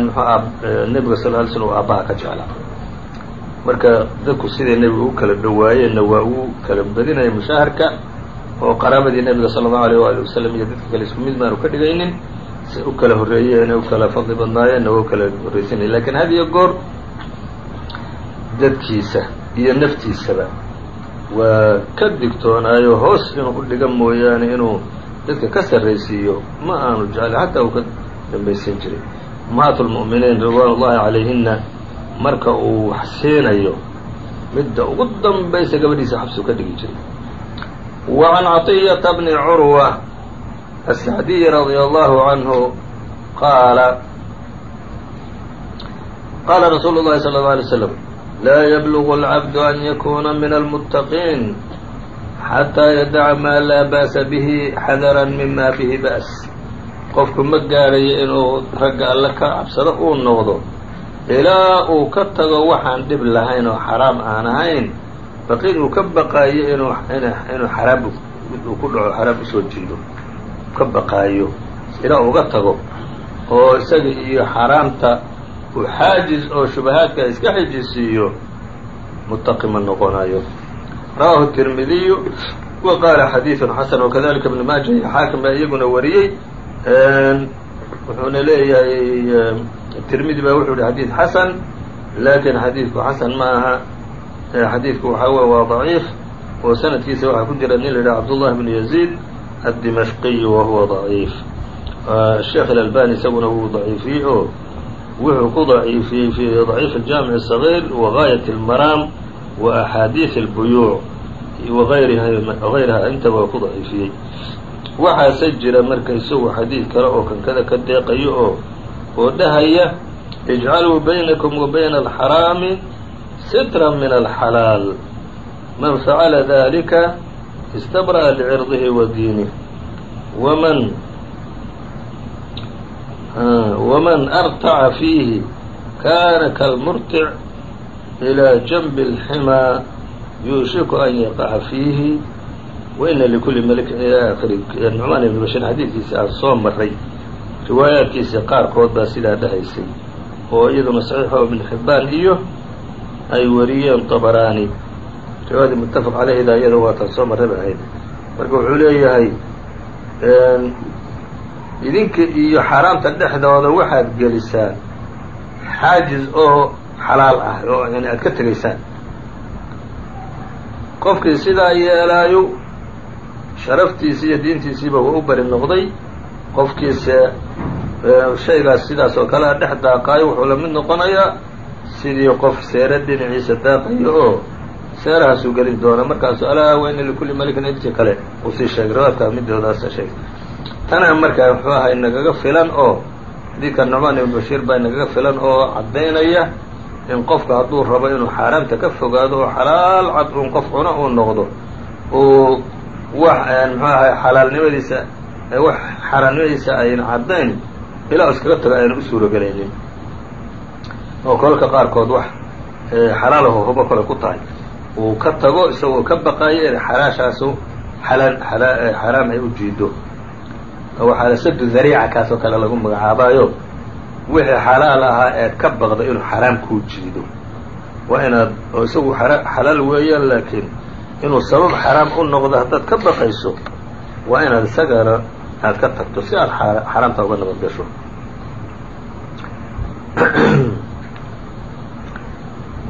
Speaker 2: mxu nebiga sal ly slm aabbaha ka jeclaa. Marka dadku siday nebiga u kala dhowaayeenna waa uu kala badinaya mushaharka oo qaraabadii nebiga sala allahu aleyh waali wasalam iyo dadka kale isku mid maanu ka dhigaynin si u kala horreeyeen u kala fadli badnaayeenna waa u kala horreysanaya lakiin had iyo goor dadkiisa iyo naftiisaba waa ka digtoonaayo hoos inuu u dhiga mooyaane inuu dadka ka sarraysiiyo ma aanu jeclay xataa uu ka dambaysan jiray. Ummahaat lmu'miniin ridwaan ullahi calayhinna marka uu wax siinayo midda ugu dambaysa gabadhiisa xabsuu ka dhigi jiray can caطiyata bni curwa asacdiyi radia allahu canhu qaala qaala rasuulu llahi sala اllau alay slam laa yablugu alcabdu an yakuna min almuttaqiin xataa yadaca maa laa ba'sa bihi xadaran mima bihi ba's qofku ma gaadhayo inuu ragga alle ka cabsado uu noqdo ilaa uu ka tago waxaan dhib lahayn oo xaraam aan ahayn baqid uu ka baqaayo inuu inuu xaraam uu ku dhaco xaraam u soo jiido. Ka baqaayo ilaa uga tago oo isaga iyo xaraamta uu xaajiz oo shubahaadka iska xijisiiyo muttaqi ma noqonayo rawahu tirmidiyu wa qaala xadiidun xasan wakadalika ibnu maaja iyo xaakim baa iyaguna wariyey. Wuxuuna leeyahay tirmidi baa wuxuu yihi xadiid xasan laakiin xadiidku xasan ma aha xadiidku waxaa wey waa daciif oo sanadkiisa waxaa ku jira nin la yidhaha cabdullahi bnu yaziid addimashqiyu wa huwa daciif sheekh ilalbani isaguna wuu daciifiyey oo wuxuu ku daciifiyey fi daciif aljaamic الصaغيir wagaayat اlmaraam wa axaadiiث اlbuyuuc wagayriha intaba waa ku daciifiyey waxaase jira marka isagu xadiid kale oo kankada ka deeqayo oo oo dhahaya ijcaluu baynakum wa bayna alxaraami sitra min alxalaal man facala dalika istabra'a lcirdihi wa diinih waman waman artaca fiihi kaana kalmurtic ilaa janbi اlximaa yuushiku an yaqaca fiihi waina likulli malikin ilaa aakiri nucmaan ibn bashir xadiidkiisa aan soo maray riwaayaadkiisa qaarkood baa sidaa dhahaysay oo iyaduna saxiixo ibn xibbaan iyo ay wariyeen طabaraani riwaayadii muttafaq caleyhda iyada waataan soo marray bay ahayd. Marka wuxuu leeyahay idinka iyo xaaraamta dhexdooda waxaad gelisaan xaajiz oo xalaal ah oo yani aad ka tegaysaan. Qofkii sidaa yeelaayo sharaftiisii iyo diintiisiiba waa u bari noqday. Qofkiise shaygaas sidaas oo kale dhex daaqaayo wuxuu la mid noqonayaa sidii qof seere dhinaciisa daaqayo oo seerahaasuu gelin doona. Markaasu alaa wayna likulli malikin idki kale uu sii sheegay riwaadkaa midoodaasa sheegay. Tana markaa muxuu ahaa inagaga filan oo xadiidka nucmaan ibn bashiir baa inagaga filan oo caddaynaya in qofka hadduu rabo inuu xaaraamta ka fogaado oo xalaal cad uun qof cuno uu noqdo uu wax muxuu ahay xalaalnimadiisa wax xaaraamnimadiisa ayna caddayn ilaa iskaga tago ayna u suurogelaynin oo kolka qaarkood wax xalaalaho hubo kale ku tahay uu ka tago isagoo ka baqaayo in xalaashaasu xalaan xaraam ay u jiido waxaa sadu dariica kaasoo kale lagu magacaabaayo wixii xalaal ahaa eed ka baqda inuu xaraam kuu jiido waa inaad oo isagu xalaal weeyaan laakiin inuu sabab xaraam u noqdo haddaad ka baqayso waa inaad isagana aad ka tagto si aad xaraamta uga nabad gasho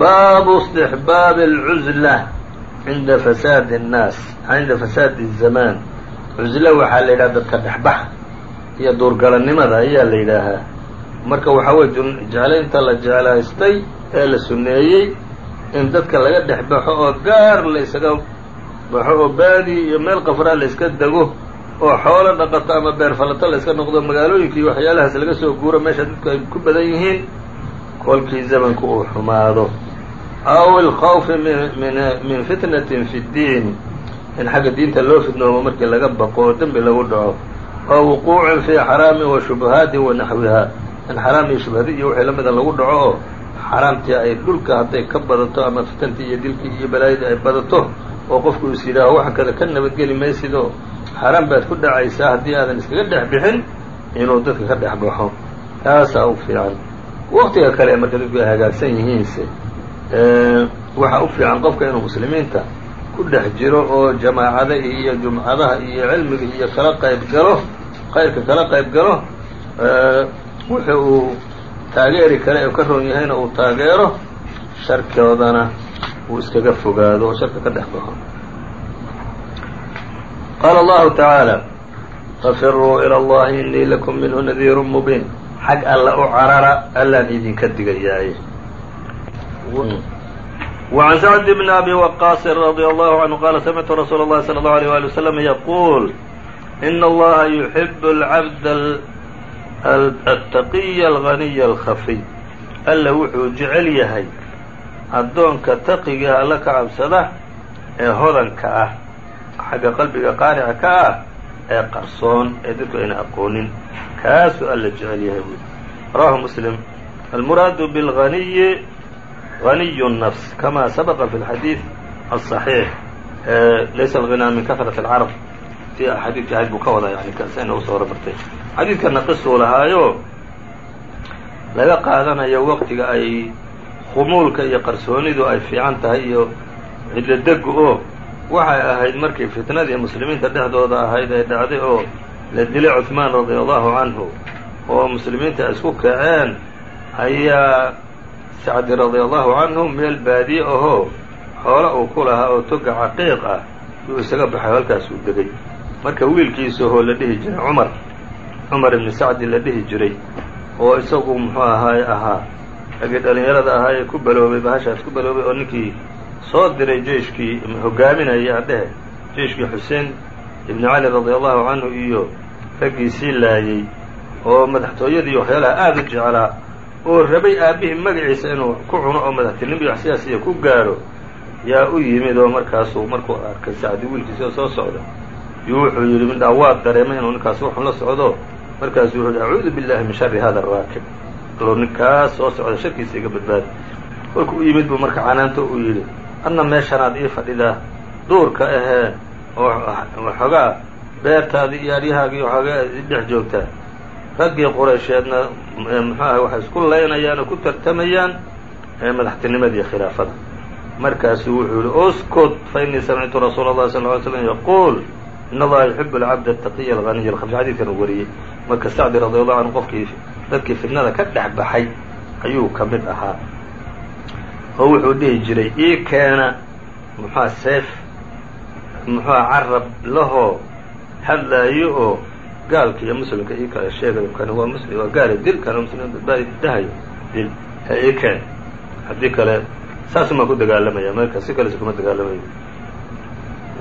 Speaker 2: baabu istixbaabi alcuzla cinda fasaadi annaas cinda fasaadi azamaan cusle waxaa la yidhaha dadka dhexbaxa iyo duurgalannimada ayaa la yidhaahaa marka waxaa weye jeclaynta la jeclaystay ee la sunneeyey in dadka laga dhex baxo oo gaar la isaga baxo oo baadi iyo meel qafraa la iska dego oo xoolo dhaqato ama beerfalato la iska noqdo magaalooyinka iyo waxyaalahaas laga soo guuro meesha dadku ay ku badan yihiin kolkii zamanku uu xumaado aw ilkhawfi min fitnatin fi ddiin in xagga diinta loo fidnoomo markii laga baqo oo dembi lagu dhaco oo wuquucin fii xaraamin wa shubuhaatin wa naxwiha in xaraam iyo shubhadi iyo wixii lamida lagu dhaco oo xaraamtii ay dhulka hadday ka badato ama fitantii iyo dilkii iyo balaayadii ay badato oo qofku is yidhaaho wax kada ka nabadgeli maysid oo xaaraan baad ku dhacaysaa haddii aadan iskaga dhex bixin inuu dadka ka dhex baxo taasaa u fiican waqtiga kale marka dadku ay hagaagsan yihiinse waxaa u fiican qofka inuu muslimiinta ku dhex jiro oo jamaacada iyo jumcadaha iyo cilmiga iyo kala qayb galo khayrka kala qayb galo wixii uu taageeri kale ee ka roon yahayna uu taageero sharkoodana uu iskaga fogaado oo sharka ka dhex baxo. Qaala allahu tacaala fafiruu ilى اllahi inii lakum minhu nadiiru mubiin. Xag alla u carara allaan idinka digayaaye وعn سعد بن أbي وقاص رضي الله عنه qال سمعت رsuuل الlhi صلى الله عليه ولي وسلم يقول إن اllaha يحب العبد التقي الغني الخفي alla wuxuu jecel yahay addoonka taqiga alla ka cabsada ee hodanka ah xagga qalbiga qaanica ka ah ee qarsoon ee dadku ayna aqoonin kaasuu alla jecel yahay buui rawahu muslim almuraadu bilganiyi غني النفس كما سبق في الحديث الصحيح ليس الغنى من كثرة العرب في xadيثki ahayd buu ka wadaa yani kasayna usoo horumartay xadiidkana qisuu lahaayo laga qaadanayo waqtiga ay khumuulka iyo qarsoonidu ay fiican tahay iyo cidlo degu oo waxay ahayd markii fitnadii muslimiinta dhexdooda ahayd ay dhacday oo la dilay cuثmaan radia allahu canhu oo muslimiinta ay isku kaceen ayaa sacdi radia allahu canhu meel baadiye ahoo xoolo uu ku lahaa oo toga caqiiq ah yuu isaga baxay halkaasuu degay marka wiilkiisa oo la dhihi jiray cumar cumar ibni sacdi la dhihi jiray oo isagu muxuu ahaay ahaa ragii dhalinyarada ahaa ee ku baloobay bahashaas ku baloobay oo ninkii soo diray jeiskii hogaaminayay adhehe jeiskii xuseen ibni cali radia allahu canhu iyo raggiisii laayey oo madaxtooyadii waxyaalaha aada u jeclaa oo rabay aabbihii magaciisa inuu ku cuno oo madaxtinimo wax sidaas iyo ku gaadho yaa u yimid oo markaasuu markuu arkay sacdi wiilkiisa oo soo socda. Yuu wuxuu yidhi midhaa waa dareemay inuu ninkaas wuxun la socdo? Markaasuu wuxuu yidhi acuudu billahi min shari hada araakib allow ninkaas soo socda sharkiisa iga badbaadi. Kolkuu u yimid buu marka canaanto uu yidhi adna meeshanaad ii fadhidaa duurka ahee oo waxoogaa beertaadii iyo aryahaagii waxoogaa dhex joogtaa raggii quraysheedna muxuu ahay waxay isku laynayaan oo ku tartamayaan madaxtinimadii khilaafada. Markaasuu wuxuu yihi uskut fa inii samictu rasuula اllahi sal ly slm yaquul in allaha yuxibu alcabda ataqiya alganiy alkhafi xadidkan uu wariyey marka sacdi radi allahu canhu qofkii dadkii fitnada ka dhex baxay ayuu ka mid ahaa. Oo wuxuu dhihi jiray ii keena muxua seef muxua carab lahoo hadlaayo oo gaalka iyo muslimka ii kala sheegayo kan waa muslim waa gaala dil kan muslimiin badbaadi dahayo dil ee ikeen haddii kale saasumaan ku dagaalamaya marka si kale iskuma dagaalamayo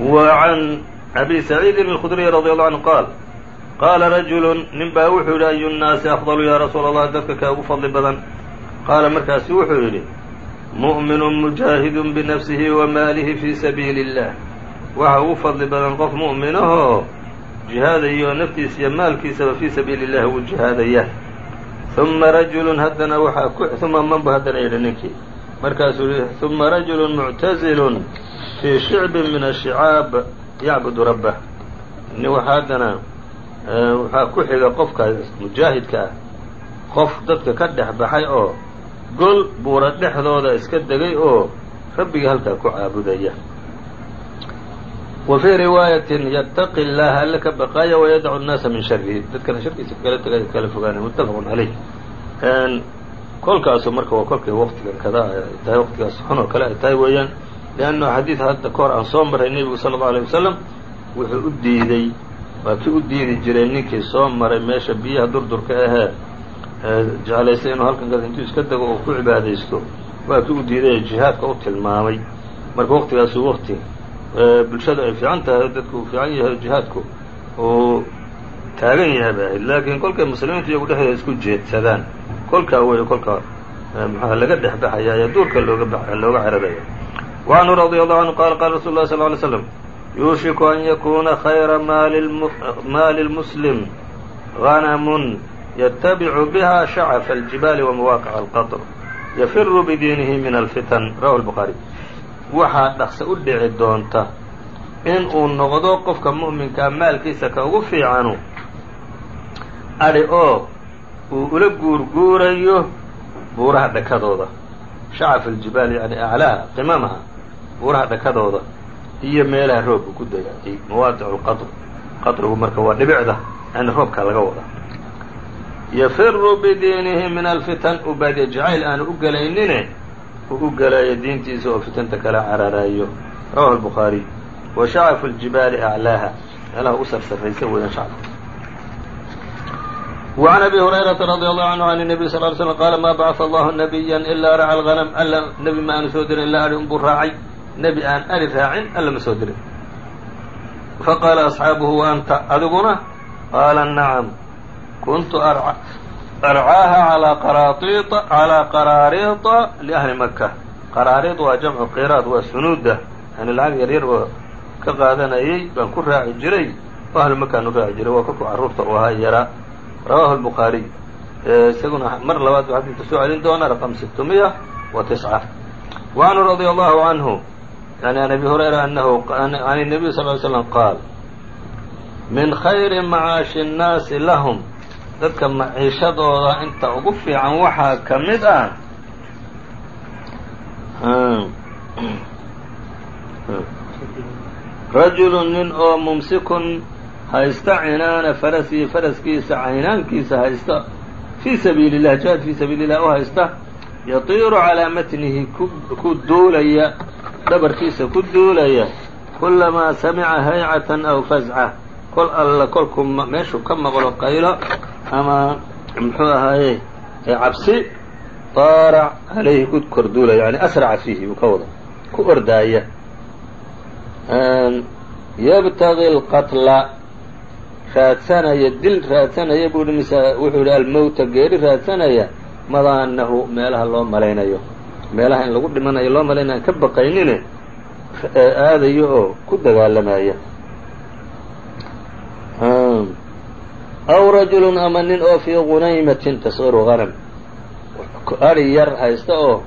Speaker 2: wa can abi saciidin alkhudriy radi allahu canhu qaal qaala rajulu nin baa wuxuu yidhi ayu nnaasi afdalu yaa rasuula allah dadka kaa ugu fadli badan. Qaala markaasi wuxuu yidhi mu'minu mujaahidun binafsihi wa maalihi fii sabiili اllah waxa ugu fadli badan qof mu'minahoo jihaadayo naftiisa iyo maalkiisaba fii sabiili اllahi uu jihaadaya. Uma rajulu haddana waxaa ku uma manbu haddana yidhi ninkii. Markaasuu yihi uma rajulu muctazilu fii shicbin min ashicaab yacbudu rabbah haddana waxaa ku xiga qofka mujaahidka ah. Qof dadka ka dhex baxay oo gol buura dhexdooda iska degay oo rabbigii halkaa ku caabudaya wa fii riwaayatin yataqi llaha alle ka baqaaya wayadacu nnaasa min sharihi dadkana sharkiisa kala tegay kala fogaanay muttafaqun caleyh kolkaasu marka waa kolkay waqtigan kada ay tahay waqtigaas xun oo kale ay tahay weeyaan liannu xadiid hadda ka hor aan soo maray nebigu sala allau alay wasalam wuxuu u diiday waa kii u diidi jiray ninkii soo maray meesha biyaha durdurka ahee jeclaystay inuu halkan kada intuu iska dego oo ku cibaadaysto waa kii u diiday jihaadka u tilmaamay marka waqtigaasu waqti bulshada ay fiican tahay dadku uu fiican yahay jihaadku uu taagan yahay bay ahayd laakiin kolkay muslimiintu iyagu dhexdooda isku jeedsadaan kolkaa wey kolka mxuha laga dhex baxaya ee duurka looga looga cararaya وعنه رضي الله عنه قال قال رsuل الله صلى اه عليه وسلم يوشك أن يكون خير مال المسلم غنم يتبع بها شعف الجبال ومواقع القطر يفر بدينه من الفتن رواه البخاري waxaa dhaqso u dhici doonta in uu noqdo qofka mu'minkaa maalkiisa ka ugu fiicanu. Adhi oo uu ula guurguurayo buuraha dhakadooda. Shacaf aljibaal yani aclaaha qimamaha buuraha dhakadooda iyo meelaha roobka ku dayay mawaadicu lqadr qadrigu marka waa dhibicda yani roobka laga wada. Yafiru bidiinihi min alfitan u jacayl aanu u gelaynine uu u gelayo diintiisa oo fitanta kala cararayo rawahu albukhaariy wa shacafu ljibaali aclaaha meelaha u sarsarraysa weeyaan shacabka وعn أbي هريرة رضي الله عنه عن النبي صلى اه علي سلم qاla ma bacث الله نبيا إlا racى الغنم alla nebi ma aanu soo dirin ilaa ari unbuu raacay nebi aan ari raacin alla ma soo dirin faqاla أصxaabuhu وأnta adiguna qaala نacم kuntu arcaaha calaa qaraariida liahli maka qaraariid waa jamcu qiraad waa sunuuda yani lacag yaryar oo ka qaadanayay baan ku raaci jiray. oo ahlu makaanu raaci jiray waa kolkuu carruurta u ahaa yaraa rawaahu lbukhaariy isaguna mar labaad baa xadiidka soo celin doona raqam sitmiya wa tisca wa canhu radia allahu canhu yani an abi hurayra anahu can اnabiy sal ly slam qaal min khayri macaashi اnnaasi lahm dadka maciishadooda inta ugu fiican waxaa ka mid ah. Rajulun nin oo mumsikun haysta cinaana farasihi faraskiisa cinaankiisa haysta fii sabiili llah jihaad fii sabiili llah u haysta yatiiru calaa matnihi ku duulaya dhabarkiisa ku duulaya kulamaa samica haycatan aw fazca kol alla kolkuu meeshuu ka maqlo qaylo ama muxuu ahaaye cabsi taara calayhi ku kor duulaya yani asraca fiihi buu ka wada ku ordaaya. Yabtagi اlqatla raadsanaya dil raadsanaya buu mise wuxuu yihi almowta geeri raadsanaya madaanahu meelaha loo malaynayo. Meelaha in lagu dhimanayo loo malaynaya ka baqaynine aadayo oo ku dagaalamaya aw rajulun ama nin oo fii gunaymatin tasqiru ganam ari yar haysta oo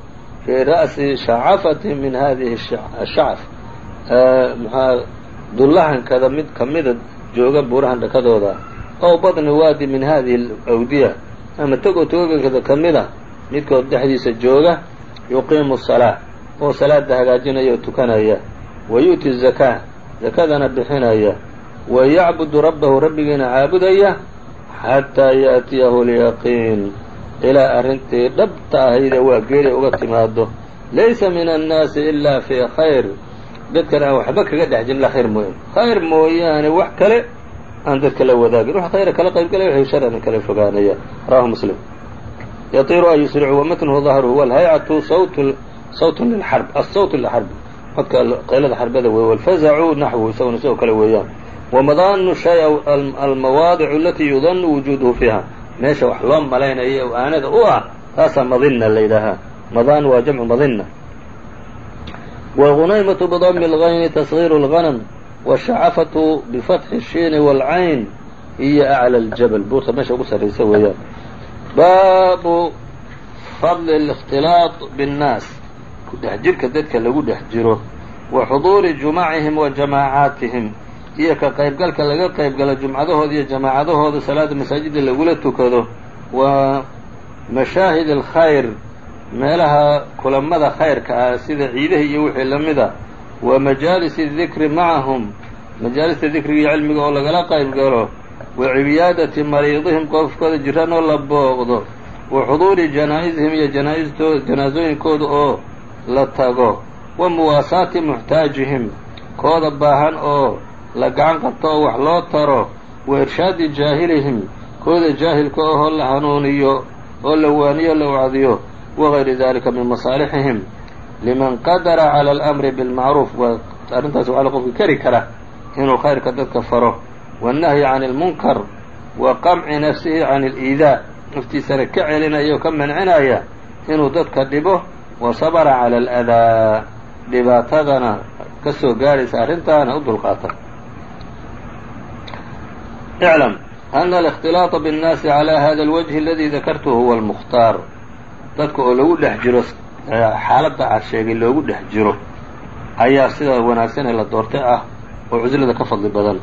Speaker 2: fii ra'si shacafatin min hadihi ashacaf maxaa dullahankada mid kamida jooga buurahan dhakadooda. Ow badni waadi min hadihi alawdiya. Ama togoo togoogankada ka mid a midkood dhexdiisa jooga yuqiimu salaa oo salaada hagaajinaya oo tukanaya. Wa yu'ti zakaa zakadana bixinaya wa yacbudu rabbahu rabbigiina caabudaya xataa yaأtiyahu lyaqiin ilaa arrintii dhabta ahaydee waa geeri uga timaado laysa min annaasi ilaa fii khayr dadkan aan waxba kaga dhex jirin la khayr mooyaane khayr mooyaane wax kale aan dadka la wadaagin wax khayra kala qayb galay waxay sharana kala fogaanaya rawahu muslim yatiiru an yusricu wamatnuhu dahruhu walhaycatu sawt sawt lilxarb asawt lilxarb codka qaylada xarbada wey walfazacu naxwu isaguna sidoo kale weeyaan wamadaanu shay almawaadicu alatii yudanu wujuuduhu fiiha meesha wax loo malaynayo o aanada u ah taasaa madina la yidhaahaa madaan waa jamcu madina وغنaymaة بضم الغyn تصغير الغنم والشhacفة بفتح الshin والcayn iyo أعlى الجبل buurta meesha ugu sarraysa weeyaan baabu fadl الاkhtilaaط bالnaas ku dhex jirka dadka lagu dhex jiro wa xuduuri jumacihim wa jamaacaatihim iyo ka qaybgalka laga qaybgalo jumcadahooda iyo jamaacadahooda salaada masaajidda lagula tukado waa mashaahid alkhayr meelaha kulamada khayrka ah sida ciidaha iyo wixii la a ah. wa majaalisi dikri macahum majaalista dikriga iyo cilmiga oo lagala qaybgalo wa ciyaadati mariidihim qofkooda jiran oo la booqdo wa xuduuri janaa'isihim iyo janaaistoo janaasooyinkooda oo la tago wa muwaasaati muxtaajihim kooda baahan oo la gacan qabto oo wax loo taro wa irshaadi jaahilihim kooda jaahilka ohoo la hanuuniyo oo la waaniyo la wacdiyo wagayri dalika min masaalixihim. Liman qadara cala alamri bilmacruuf waa arrintaas waxaa qofka keri kara inuu khayrka dadka faro. Wannahyi can ilmunkar wa qamci nafsihi can aliidaa naftiisana ka celinaya oo ka mancinaya inuu dadka dhibo. Wa sabra cala aladaa dhibaatadana ka soo gaadhaysa arrintaana u dulqaata اعلم أن الاkhtilaaط bالnaasi عlى hada الwجه اladي dakartu huwa الmukhtaar dadka oo lagu dhex jiro xaaladda aad sheegay loogu dhex jiro ayaa sida wanaagsan ee la doortay ah oo cuslada ka fadli badan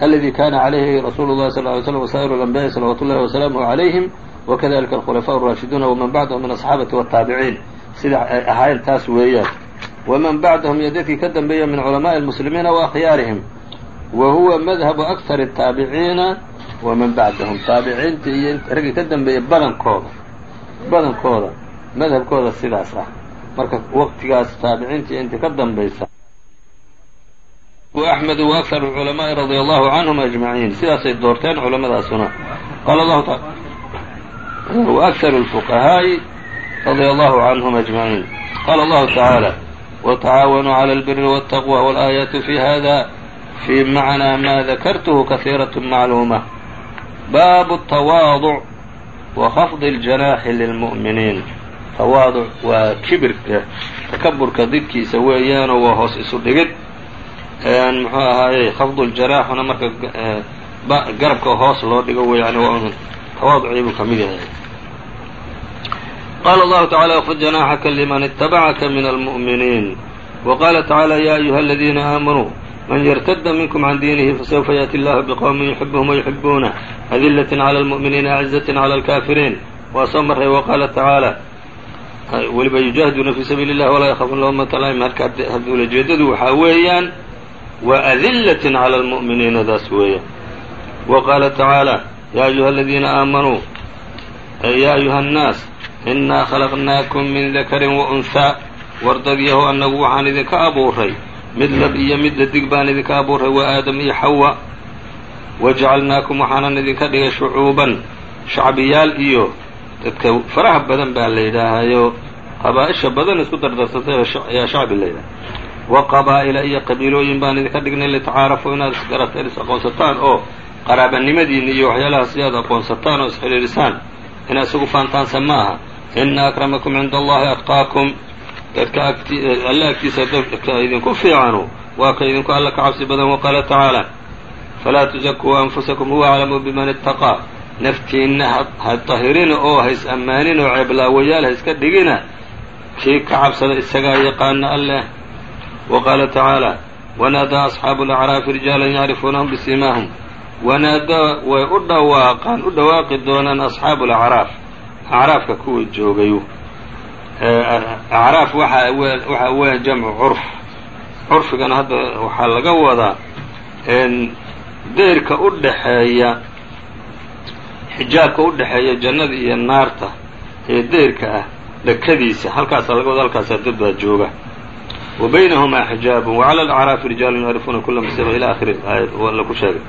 Speaker 2: aladi kana عalayhi rasuulu الlahi صلى اه عlي sلم وsائر الأنbiyاءi صلaوات الlahi وسلامه عalayهim وkadلika الkhلفاء الراشhiduuna وman bعdهm min الصxaabaةi والتaaبعيin sida ay ahaayeen taas weeyaan وman bعdهm iyo dadkii ka dambeeya min culamaaءi الmuslimiina وأkhyaarihim wa huwa madhabu akar الtaabiciina waman bacdahum taabiciinta iyo raggii ka dambeeya badankooda badankooda madhabkooda sidaas ah marka waqtigaas taabiciinta iyo intii ka dambaysa axmed wa akar culamaai radia allahu canhum ajmaciin sidaasay doorteen culamadaasuna qaala allahu ta wa akar اlfuqahaa'i radia allahu canhum ajmaciin qaala allahu tacaala watacaawanuu cala اlbiri wالtaqwى wاlaayaatu fi hada في معنى ما ذكرته كثيرة معلومة باب التواضع وخفض الجناح للمؤمنين تواضع waa kibirka تكبرka didkiisa weeyaanoo waa hoos isu dhigid mxuu ahaaye khفض الجناxuna marka garabka hoos loo dhigo weeyaan waa tawaaducii buu ka mid yahay qال الله تعالى اخفض جناحka لمن اتبعka من المؤمنين وqال تعالى يا أيها الذين آمنوا man yrtda minkm can diinihi fasوfa yaأti اllah bqwmi yuxibهm وyuxibuunه adilaة عlى الmuؤminiina أعizaة عlى الكافiriin waa soo maray وqaala tacaalى weliba yujaahiduuna fii sabiili الlah walaa yakhaafun lawmata laim halka ulajeedadu waxaa weeyaan wa adilaة عlى الmuؤminiina daas weeyaan وqaala tacaalى ya أyuha اladiina aamanuu ya أyuha الnaas inaa khalaqnaakum min dakri وأnhى wardadyaho annagu waxaan idinka abuuray mid lab iyo mid dadig baan idinka abuuray waa aadam iyo xawa. Wajacalnaakum waxaanan idinka dhigay shucuuban shacbiyaal iyo dadka faraha badan baa la yidhaahayo qabaa-isha badan isku dardarsatay ayaa shacbi la yidhaha wa qabaa'ila iyo qabiilooyin baan idinka dhignay litacaarafu inaad isgarateen is aqoonsataan oo qaraabanimadiina iyo waxyaalahaas si aad aqoonsataan oo isxidhiidhisaan inaad isugu faantaansa ma aha ina akramakum cinda allahi atqaakum dadka alla agtiisa dadka idinku fiicanu waa ka idinku alla ka cabsi badan waqaala tacaala falaa tuzakuu anfusakum huwa aclamu biman itaqaa naftiinna ha tahirina oo ha is ammaanin oo ceeblaawayaal ha iska dhigina kii ka cabsada isagaa yaqaana alleh. Wa qaala tacaala wanaadaa asxaabu lacraafi rijaalan yacrifuunahum bisiimaahum. Wanaadaa way u dhawaaqaan u dhawaaqi doonaan asxaabu lacraaf acraafka kuwii joogayu acraaf waxa waxa weya jamcu curf. Curfigana hadda waxaa laga wadaa deyrka u dhaxeeya xijaabka u dhexeeya jannada iyo naarta ee deyrka ah dhakadiisa halkaasaa laga wada halkaasaa dad baa jooga. Wa baynahumaa xijaabun wacala alacraafi rijaalun yacrifuuna kula masaba ila akhiri aayad la ku sheegay.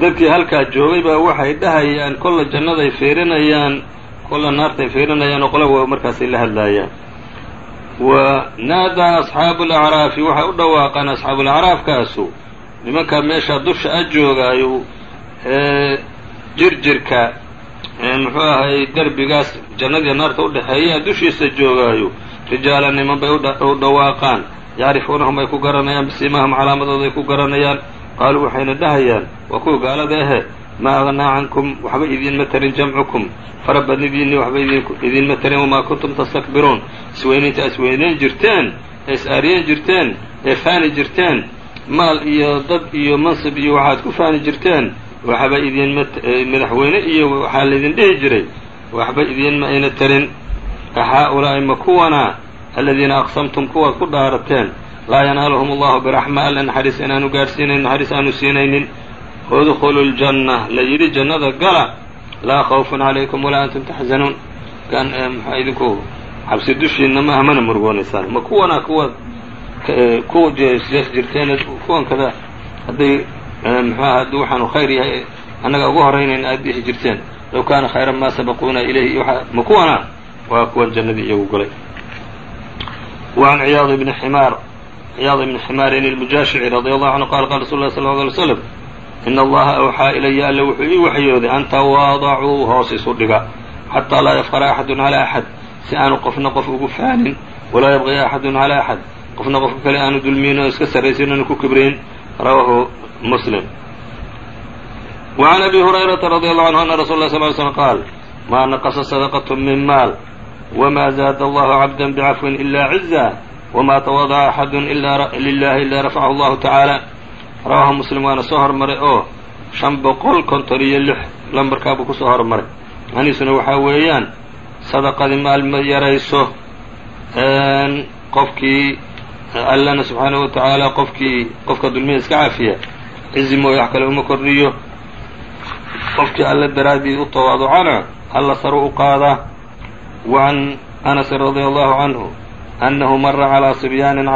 Speaker 2: Dadkii halkaa joogay baa waxay dhahayaan kolla jannaday fiirinayaan kolla naartay fiirinayaan oo qolaba markaasay la hadlaayaan wa naadaa asxaabu alacraafi waxay u dhawaaqaan asxaabulacraafkaasu nimankaa meeshaa dusha a joogaayo jirjirka muxuu ahay derbigaas jannadiiyo naarta udhexeeya dushiisa joogaayo rijaalan niman bay u dhawaaqaan yacrifuunahum ay ku garanayaan bisiimahum calaamadooda ay ku garanayaan qaaluu waxayna dhahayaan waa kuwa gaalada ahe maa agnaa cankum waxba idiinma tarin jamcukum. Farabadnidiinni waxba idiinma tarin wamaa kuntum tastakbiruun. Isweynaynta isweynayn jirteen ee is-aariyan jirteen ee faani jirteen. Maal iyo dad iyo mansib iyo waxaad ku faani jirteen. Waxba idiinma madaxweyne iyo waxaa laydin dhihi jiray. Waxba idiinma ayna tarin. Ahaa-ulaa'i ma kuwana aladiina aqsamtum kuwaad ku dhaarateen laa yanaaluhum allahu biraxma alla naxariis inaanu gaadhsiinayn naxariis aanu siinaynin waidkhulu ljanna la yidhi jannada gala laa khawfun calaykum walaa antum taxzanuun mxua idinku xabsi dushiinna maaha mana murugoonaysaan ma kuwana kuwa ku jees jirteen kuwan kada hadday mxuaha haddii waxaanu khayr yahay annaga ugu horeynayna aada dhihi jirteen low kaana khayran maa sabaquuna ilayhi iyo ma kuwana waa kuwan jannadii iyagu galay wa ciyaad ibni ximaar ciyaad ibni ximaarin almujaashici radi allahu canhu qala qala rasul lah sal ly slm in allaha awxaa ilaya alle wuxuu ii waxyooday an tawaadacuu hoos isu dhiga xataa laa yafqara axadun calaa axad si aanu qofna qof ugu faanin walaa yabqii axadun calaa axad qofna qofka kale aanu dulmiyin oo iska sarraysin aanu ku kibrayn rawaahu muslim wacan abi hurayrata radia allahu canhu ana rasul lah sal ly slm qaal maa naqasa sadaqat min maal wma zaada allahu cabda bcafwin ila ciza wma tawaadaca axadu lilahi ila rafacahu allahu tacaala rawahu muslim waana soo hormaray oo shan boqol konton iyo lix lambarkaabuu ku soo hormaray. Maniisuna waxaa weeyaan sadaqadii maal ma yarayso qofkii allana subxaanahu wa tacaala qofkii qofka dulmiya iska cafiya cizi mooye wax kale uma kordhiyo. Qofkii alle daraadii u tawaaducana alla saru u qaadaa wacan anasin radia allahu canhu annahu mara calaa sibyaanin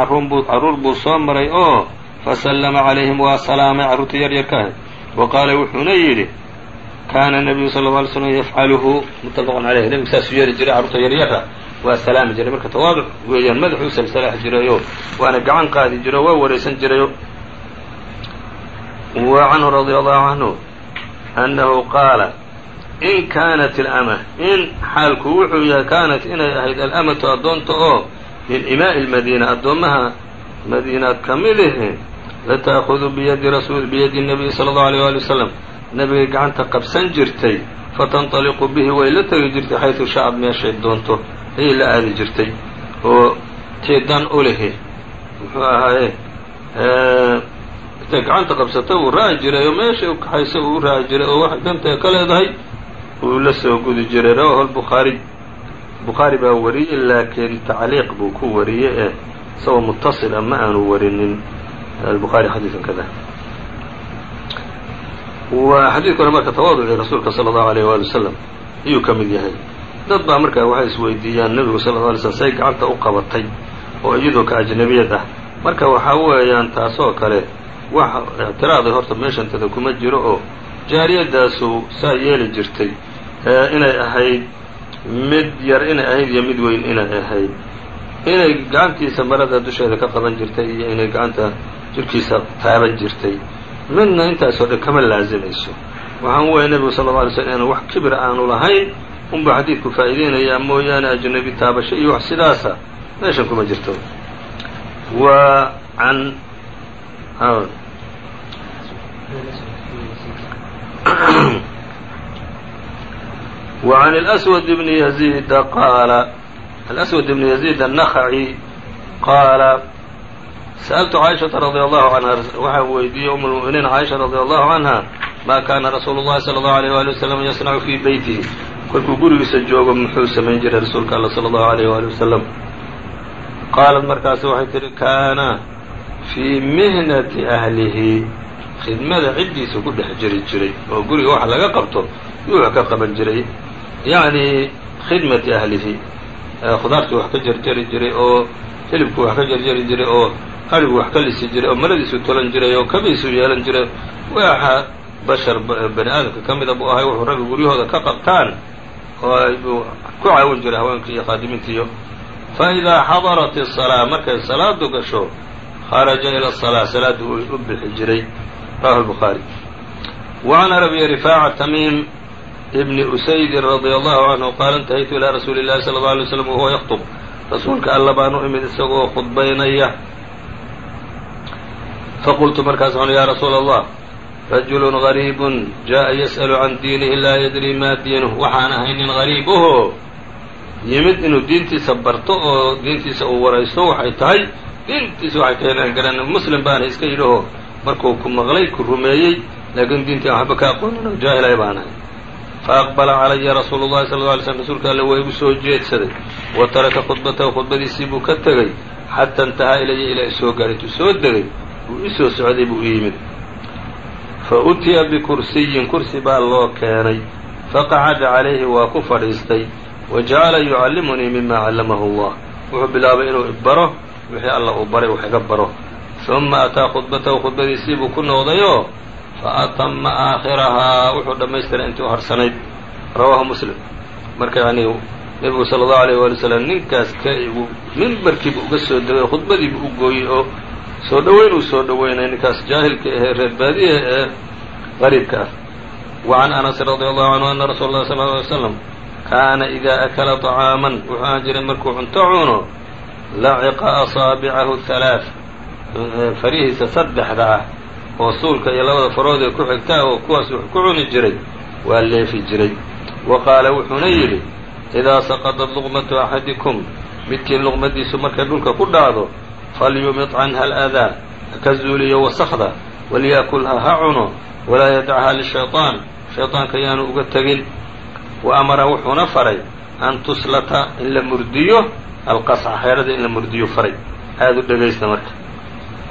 Speaker 2: carruur buu soo maray oo fasallama calayhim waa salaamay carruurtii yar yarka ahayd wa qaala wuxuuna yidhi kaana nabiyu sala lla alay slam yafcaluhu muttafaqun caleyh nebigu saasuu yeeli jiray carruurta yaryara waa salaami jiray marka tawaaduc weeyaan madaxuu salsalaax jirayo waana gacan qaadi jiro waa waraysan jirayo wa canhu radia allahu canhu annahu qaala in kaanat alama in xaalku wuxuu yahay kaanat inay ahayd alamatu addoonta oo min imaa'i lmadiina addoommaha madiinaad ka mid ihi lata'khudu biyadi rasul biyadi nabiyi sala allahu aleyh waali wasalam nebigay gacanta qabsan jirtay fatanطaliqu bihi way la tegi jirtay xaysu shacab meeshay doonto ayay la aadi jirtay oo dan u lihi muxuu ahaaye intay gacanta qabsata uu raaci jiray oo meeshay u kaxaysa uu raaci jiray oo waxay danta ka leedahay uu la soo gudi jiray rawahu lbukhaari bukhaari baa wariyey laakiin tacliiq buu ku wariyey ee isagoo mutasila ma aanu warinin الbخarي xadيiثa kada xadiidkuna marka tawaaducii rasuulka salى الlaهu عalيه wali وsلم ayuu ka mid yahay dad baa markaa waxay isweydiiyaan nebigu sal ه alay slm say gacanta u qabatay oo iyadoo ka ajnabiyad ah marka waxaa weeyaan taasoo kale wax اctiraaday horta meeshantada kuma jiro oo jaariyadaasu saa yeeli jirtay inay ahayd mid yar inay ahayd iyo mid weyn inay ahayd inay gacantiisa marada dusheeda ka qaban jirtay iyo inay gacanta jirkiisa taaban jirtay midna intaasoo dhan kama laazimayso waxaan weeye nebigu sala lla alay slm inaan wax kibira aanu lahayn unbuu xadiidku faa'iideynayaa mooyaane ajnabi taabasho iyo wax sidaasa meeshan kuma jirto wa can wa can اlأswad <clears throat> bni yaziida qaala الأswad bn yaziid النخعي qaala sa'altu caaishata radi allahu canha waxaan weydiiyey um lmu'miniin caaisha radi allahu canha maa kaana rasuulu llahi sala allahu alayh waali wasalam yasnacu fii beytihi kolkuu gurigiisa joogo muxuu samayn jiray rasuulka alla sala allahu alayh waali wasalam qaalat markaasi waxay tihi kaana fii mihnati ahlihi khidmada ciddiisa ku dhex jiri jiray oo guriga wax laga qabto yuu wax ka qaban jiray yacni khidmati ahlihi khudaartii wax ka jarjari jiray oo hilibku wax ka jarjari jiray oo arigu wax ka lisi jiray oo maradiisu tolan jiray oo kabiisu yeelan jiray waxa bashar bani aadamka ka mida buu ahay wuxuu ragga guryahooda ka qabtaan oo buu ku caawin jiray haweenkii iyo khaadimiintiiyo faidaa xadarat isalaa markay salaadu gasho kharaja ila salaadu salaaddu u bixi jiray rawahu lbukhaari wacan arabiyi rifaaca tamiim ibni usaydin radia allahu canhu qaala intahaytu ilaa rasuuli llahi sala allau alay slam wahuwa yaktub rasuulka alla baan u imid isagoo khudbaynaya. Faqultu markaas waxaan ya rasuula allah rajulu gariibun jaءa yas'alu can diinihi laa yadri ma diinuh waxaan ahay nin gariib ahoo yimid inuu diintiisa barto oo diintiisa uu waraysto waxay tahay diintiisa waxay tahay inaan garan muslim baana iska yidhaho markuu ku maqlay ku rumeeyey laakiin diintii waxba ka aqoonin oo jaahilay baan faaqbala calaya rasuulu llahi sala lla alay slm rasuulka alle waa igu soo jeedsaday wa taraka khudbatahu khudbadiisii buu ka tegey xataa intahaa ilaya ilaa isoo gaaray intuu soo degay buu isoo socday buu u yimid fa utiya bikursiyin kursi baa loo keenay faqacada calayhi waa ku fadhiistay wa jacala yucallimunii mima callamahu allah wuxuu bilaabay inuu baro wixii alla uu baray wax iga baro uma ataa khudbatahu khudbadiisii buu ku noqdayoo faatama aakhirahaa wuxuu dhammaystiray intii u harsanayd rawaahu muslim marka yani nebigu sala allahu aleyh waali slam ninkaas ka u mimbarkiiba uga soo dawey khudbadiiba u gooyey oo soo dhoweyn uu soo dhaweynay ninkaas jaahilka ahee reer reerbaadiha ee qariibka ah wacan anas radi allahu canhu ana rasuula allah sal ly slam kaana idaa akala acaaman wuxuu ahaan jiray markuu cunto cuno laciqa asaabicahu halaa farihiisa saddexda ah oo suulka iyo labada farood ee ku xigtaa oo kuwaas wuxuu ku cuni jiray waa leefi jiray. Wa qaala wuxuuna yidhi idaa saqadat luqmatu axadikum midkiin luqmadiisu markay dhulka ku dhacdo falyumit canha aladaa haka zuuliyo wasakda walyakulha ha cuno walaa yadachaa lishayطaan shayطaanka yaanu uga tegin. Wa amara wuxuuna faray an tuslata in la murdiyo alqasca xeerada in la murdiyo faray. Aada u dhegaysta marka.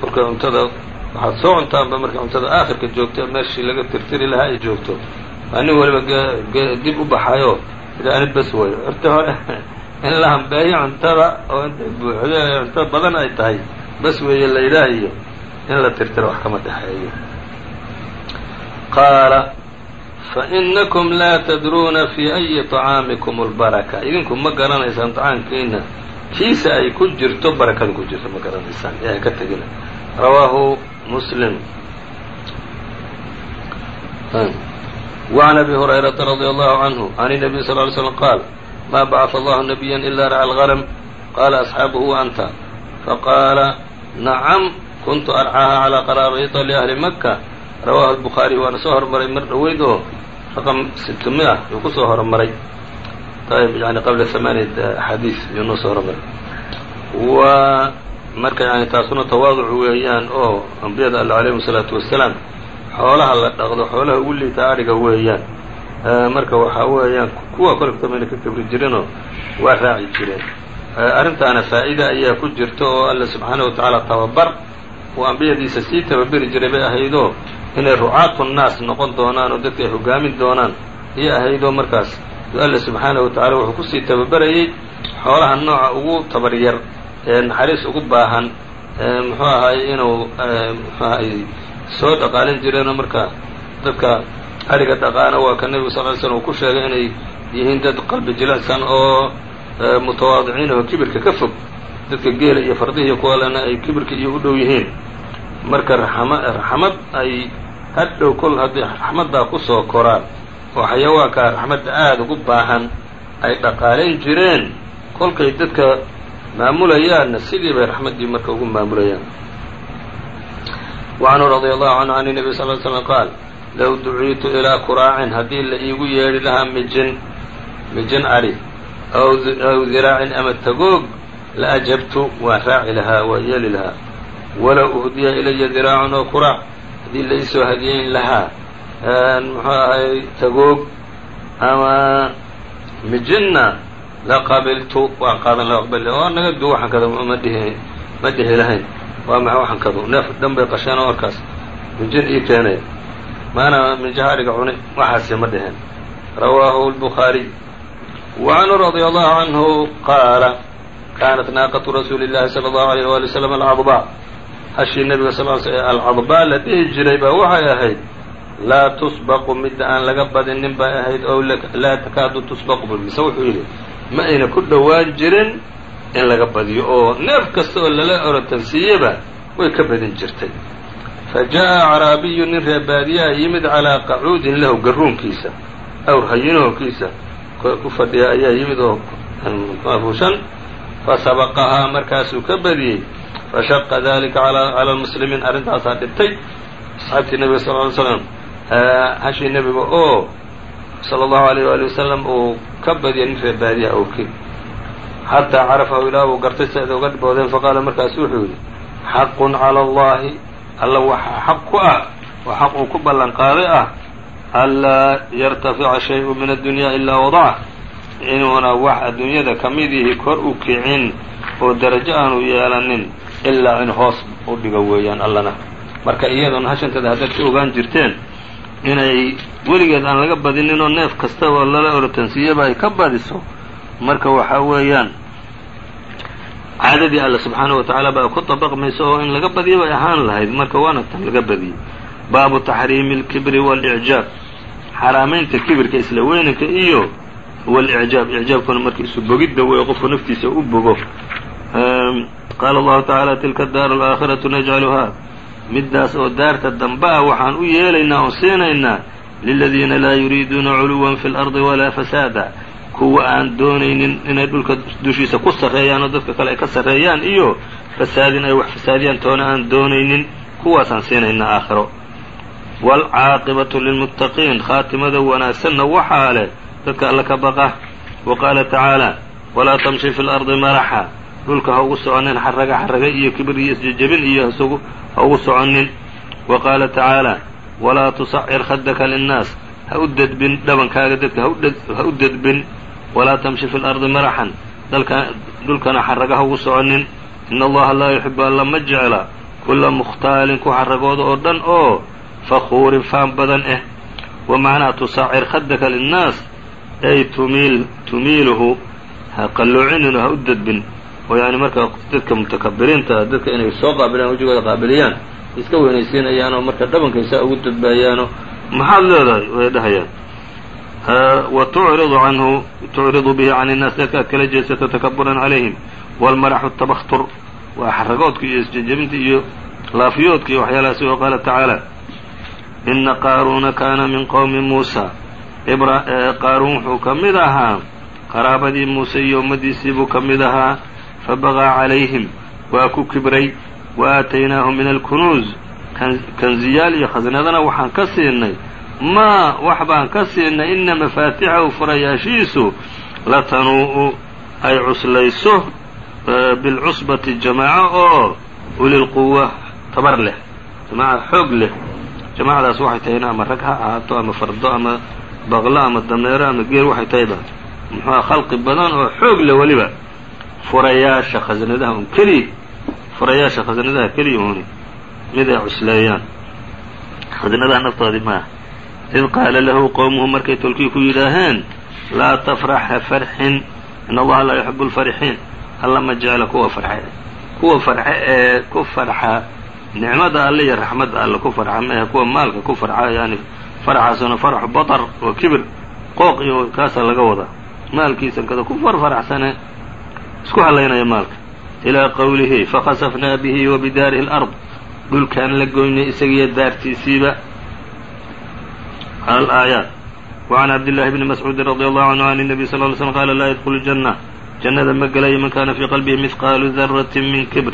Speaker 2: Kolka cuntada waxaad soo cuntaanba markay cuntada aakhirka joogto meeshii laga tirtiri lahaa ay joogto waa nin waliba dib u baxayo ani bas wayo horta hore <laughs> in la hambeeyo cuntada oo intay buuxdo ee cunto badan ay tahay bas weeye la yidhaah iyo in la tirtiro wax kama dhexeeyo qaala fainakum laa tadruuna fi ayi طacaamikum اlbaraka idinku ma garanaysaan طacaamkiina kiisa ay ku jirto barakada ku jirto ma garanaysaan ee ka tegina rawaahu muslim وعn أbي هريرaةa رضي الله عنه عن النبي صلى اه عليه وسلم قال ما بعث الله نبيا إلا رعى الغنم قال أصحاaبه وأnت فقال نعم كنت أرcاها على qراaريط لأهلi مكة رwاه البخاري waana soo hormaray mar dhoweyd oo رقم ستمئة yuu kusoo hormaray yani qabla ثمانiة أxاadiiث yuu noo soo hormaray w marka yani taasuna tawaaduc weeyaan oo ambiyada alla calayhim salaatu wasalaam xoolaha la dhaqdo xoolaha ugu liita adhiga weeyaan. Marka waxaa weeyaan kuwa kolofta mayna ka kabri jirinoo waa raaci jireen. Arrintaana faa'iida ayaa ku jirta oo alla subxaana wa tacaala tababar uu ambiyadiisa sii tababeri jiray bay ahaydoo inay rucaatu nnaas noqon doonaan oo dadka ay hogaamin doonaan iyo ahaydoo markaas alle subxaana wa tacala wuxuu ku sii tababarayey xoolaha nooca ugu tabaryar naxariis ugu baahan muxuu ahaay inuu mxu ahay soo dhaqaalin jireenoo marka dadka adhiga dhaqaana waa ka nebigu sal ly slm uu ku sheegay inay yihiin dad qalbi jilicsan oo mutawaadiciin oo kibirka ka fog dadka geela iyo fardihiiyo kuwalena ay kibirka iyo u dhow yihiin. Marka raxama raxmad ay hadhow kol haddii raxmaddaa ku soo koraan oo xayawaankaa raxmadda aada ugu baahan ay dhaqaalayn jireen kolkay dadka maamulayaanna sidii bay raxmaddii marka ugu maamulayaan. Wacanhu radi allahu canhu can nebi sal l qaal low duciitu ilaa quraacin haddii la iigu yeedhi lahaa mijin mijin ari aw diraacin ama tagoog la ajabtu waan raaci lahaa waan yeeli lahaa. Walow uhdiya ilaya diraacun oo quraac haddii la isoo hadiyeyn lahaa muxuu ahay tagoog ama mijinna la qabiltu waan qaadan la aqbali oo naga duu waxaan kada ma dhihi lahayn. Waa maxa waxaan kadu neef dhan bay qasheen oo markaas minjin ii keenay. Maana minjaha ariga cunay waxaasi ma dheheen rawaahu lbukhaariy wa radi allahu canhu qaala kaanat naaqatu rasuuli llahi sala allahu alayh waali wasalam alcadba hashii nabiga sal alcadba la dhihi jiray baa waxay ahayd laa tusbaqu midda aan laga badinin bay ahayd ow laa takaadu tusbaqu bu mise wuxuu yidhi ma ayna ku dhowaan jirin in laga badiyo oo neef kasta oo lala orotansiiyeba way ka badin jirtay. Fa jaa'a caraabiyu nin reebaadiyaa yimid calaa qacuudin lahu garruunkiisa aw hayinahookiisa ku fadhiya ayaa yimid oo mafushan fa sabaqahaa markaasuu ka badiyey. Fashaqa dalika cala almuslimiin arrintaasaa dhibtay. Asxaabtii nebiga sal ly slam hashii nebiga oo salى اllahu alيyh wali wasalam uu ka badiyay nin reebaadiyaha awrkii xataa carafahu ilaa uu gartay si ada uga dhiboodeen faqaala markaasu wuxuu yidhi xaqun calى اllahi alla waxaa xaq ku ah oo xaq uu ku ballan qaaday ah anlaa yartafica shay-u min addunya ilaa wadaca inuuna wax adduunyada ka midihi kor u kicin oo darajo aanu yeelanin ilaa in hoos u dhigo weeyaan allana marka iyadoona hashanteeda haddaad ka ogaan jirteen inay weligeed aan laga badinin oo neef kastaba lala orotansiiyaba ay ka badiso marka waxa weeyaan caadadii alle subxaanahu wa tacaala baa ku dabaqmaysa oo in laga badiya bay ahaan lahayd marka waana tan laga badiyey baabu taxriimi alkibri waalicjaab xaraamaynta kibirka isla weynanka iyo waalicjaab icjaabkuna marka isu bogidda wey qofku naftiisa u bogo. Qaala allahu tacaala tilka daaru alaakhiratu najcaluha middaas oo daarta dambe ah waxaan u yeelaynaa oon siinaynaa liladiina laa yuriiduuna culuwan fi lardi walaa fasaada. Kuwa aan doonaynin inay dhulka dushiisa ku sarreeyaan oo dadka kale ay ka sarreeyaan iyo fasaadin ay wax fasaadiyaan toona aan doonaynin kuwaasaan siinaynaa aakhiro. Waalcaaqibatu lilmuttaqiin khaatimada wanaagsanna waxaa leh dadka alla ka baqa. Wa qaala tacaala walaa tamshi fi lardi maraxa dhulka ha ugu soconin xaraga xaraga iyo kibir iyo isjejebin iyo isugu ha ugu soconin. Wa qaala tacaala walaa tusacir khadaka linnaas ha u dedbin dhabankaaga dadka ha u dedbin walaa tamshi fi lardi maraxan dhulkana xaraga ha ugu soconin. Ina allaha laa yuxibu alla ma jecla kulla mukhtaalin ku xaragooda oo dhan oo fakhuurin faan badan ah wa macnaa tusacir khadaka linnaas ay tumiil tumiiluhu ha qalloocinin ha u dedbin oo yani marka dadka mutakabiriinta dadka inay soo qaabilaan wejigooda qaabiliyaan iska weynaysiinayaan oo marka dhabankaysa ugu dadbaayaano maxaad leedahay way dhahayaan? Wa tucridu canhu tucridu bihi can innaas dadka aad kala jeesato takaburan calayhim walmaraxu tabaktur waa xaragoodka iyo isjejebinta iyo laafiyoodka iyo waxyaalahaasi oo qaala tacaala. Ina qaaruuna kaana min qowmi muusa. Qaaruun wuxuu ka mid ahaa qaraabadii muuse iyo ummaddiisii buu ka mid ahaa fabaqaa calayhim waa ku kibray wa aataynaahu min alkunuuz kanziyaal iyo khasnadana waxaan ka siinay maa wax baan ka siinay ina mafaatixahu furayaashiisu latanuu'u ay cuslayso bilcusbati jamaaco oo ulilquwa tabar leh jamaaca xoog leh jamaacadaas waxay tahayna ama rag ha ahaato ama fardo ama baqlo ama dameero ama geel waxay tahayba muxuuha khalqi badan oo xoog leh weliba furayaasha khasnadaha un keliya furayaasha khasnadaha keliya uni mid ay cusleeyaan. Khasnadaha naftoodii maaha id qaala lahu qowmuhu markay tolkii ku yidhaaheen laa tafrax ha farxin in allaha laa yuxibu lfarixiin alla ma jecla kuwa farxe. Kuwa farxe ee ku farxa nicmada alle iyo raxmadda alle ku farxa maehe kuwa maalka ku farxa yani farxaasuna farxu batar oo kibir qooq iyo kaasaa laga wadaa. Maalkiisan kada ku farfaraxsane isku halaynaya maalka ilaa qowlihi fakhasafnaa bihi wa bidaarihi alard dhulkaan la goynay isagiiyo daartiisiiba al aayaat وعn cabdاللahi bni mascuudi radي allahu canhu an الnabiy sal ly slm qala laa yadkulu الjanة jannada ma gelayo man kana fii qalbihi mihqaalu darati min kibr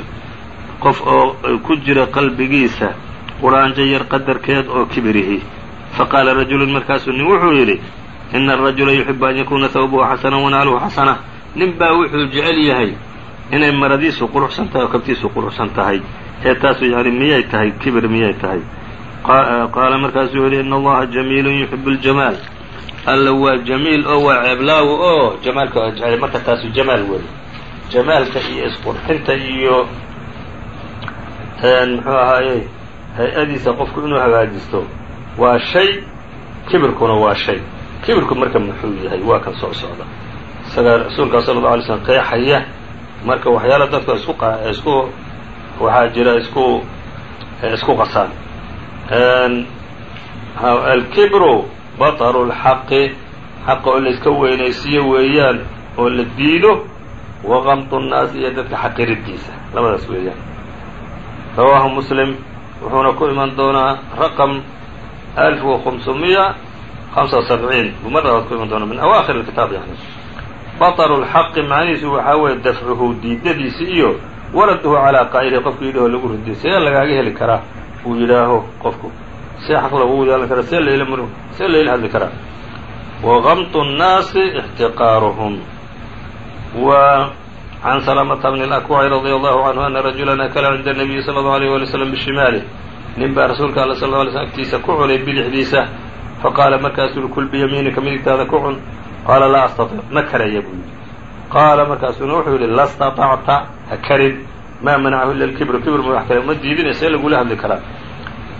Speaker 2: qof oo ku jira qalbigiisa quraanjo yar qadarkeed oo kibirihi faqaala rajulu markaasuu nin wuxuu yidhi ina arajula yuxibu an yakuna hawbuhu xasana wanaaluhu xasana nin baa wuxuu jecel yahay inay maradiisu quruxsan tahay oo kabtiisu quruxsan tahay. Ee taasu yani miyay tahay? Kibir miyay tahay? Qaala markaasuu yidhi ina allaha jamiilun yuxibu ljamaal alla waa jamiil oo waa ceeblaawo oo jamaalka waa jecel. Marka taasu jamaal wey jamaalka iyo isqurxinta iyo muxuu ahaaye hay'adiisa qofku inuu hagaajisto waa shay. Kibirkuna waa shay. Kibirku marka muxuu yahay waa kan soo socda isagaa rasuulkaa sala allau alay slm qeexaya marka waxyaala dadku isku isku waxaa jira isku isku qasaan alkibru baطru اlxaqi xaqa oo layska weynaysiiyo weeyaan oo la diido waqamtu الnaas iyo dadka xaqiridiisa labadaas weeyaan rawaahu muslim wuxuuna ku iman doonaa raqم ألف وخمسمية خمسة وسبعين bumadaas ku iman doona min awaakhir الkitaab yani baطru الxaqi macnihiisu waxaa weeye dafcuhu diidadiisi iyo waraduhu calىa qaa'ilihi qofku yidhaho lagu ridiyo see lagaaga heli karaa uu yidhaaho qofku see xaq lagu yeelan karaa see layla mr see layla hadli karaa وغمط الناasi اxtiqاarهم و عن سلمة بن الأكوع رضي الله عنه أن رجuلا أkل عnda النبي صلى الله عليه ولي وسلم بشimaaله nin baa rasuulka all صلى اه علي sلم agtiisa ku cunay bidixdiisa faqaala markaasuu kul biyamiinika midigtaada ku cun qaala laa astaiic ma karaya buu yidhi. Qaala markaasuna wuxuu yidhi lastaطacta ha karin. Maa manacahu ila اkibru kibr ma wax kale ma diidinaysa in lagula hadli karaa.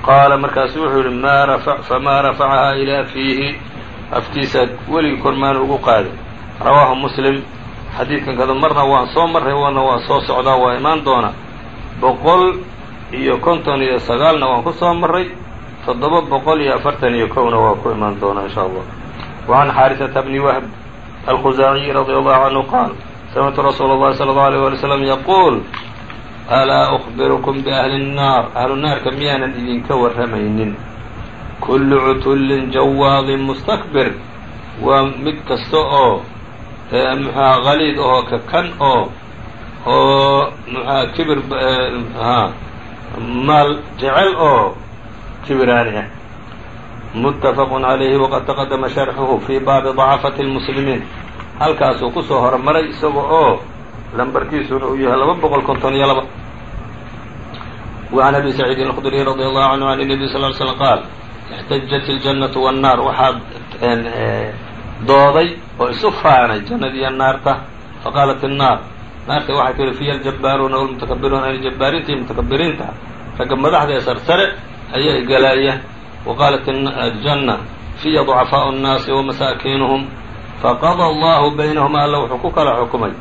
Speaker 2: Qaala markaasuu wuxuu yidhi ma famaa rafacaha ilaa fiihi. Afkiisa weligii kormaan ugu qaaday. Rawaahu muslim. Xadiidkan kada marna waan soo marray warna waan soo socdaa waa imaan doonaa. Boqol iyo konton iyo sagaalna waan ku soo marray. Toddoba boqol iyo afartan iyo kowna waa ku imaan doonaa insha allah. وعn xاariثةa bni whb الkhزاaعي رضي الله عنه qاal samictu rasuul الlahi صلى الله عليه ولي وسلم yquul alaa أخbirكم بأhli الناar ahlu naarka miyaanan idinka warramaynin kullu cutullin jawaadin mustakbir waa mid kasta oo mxuha qaliid oo ka kan oo oo mxuha kibir mxuha maal jecel oo kibiraani ah متفق عليه waqad taqadama شرحه في baabi ضعفة المسلمين halkaasuu ku soo hormaray isaga oo lambarkiisuna uu yahay laba boqol konton iyo laba. Wacan abi saciidin alkhudriy radi allahu canhu can nabiy sal l slm qaal ixtajat iljannatu wannaar waxaad eh, dooday oo isu faanay jannadiiyo naarta. Faqaalat innaar naarta waxay tihi fiya aljabaaruuna walmutakabiruuna ani jabbaariinta iyo mutakabiriinta ragga madaxda ee sarsare ayaa igalaaya وqاaلت الجنة فيa ضعفاء الناaس ومasaakiنهم faqضى الله بynهma alla wuxuu ku kala xukumay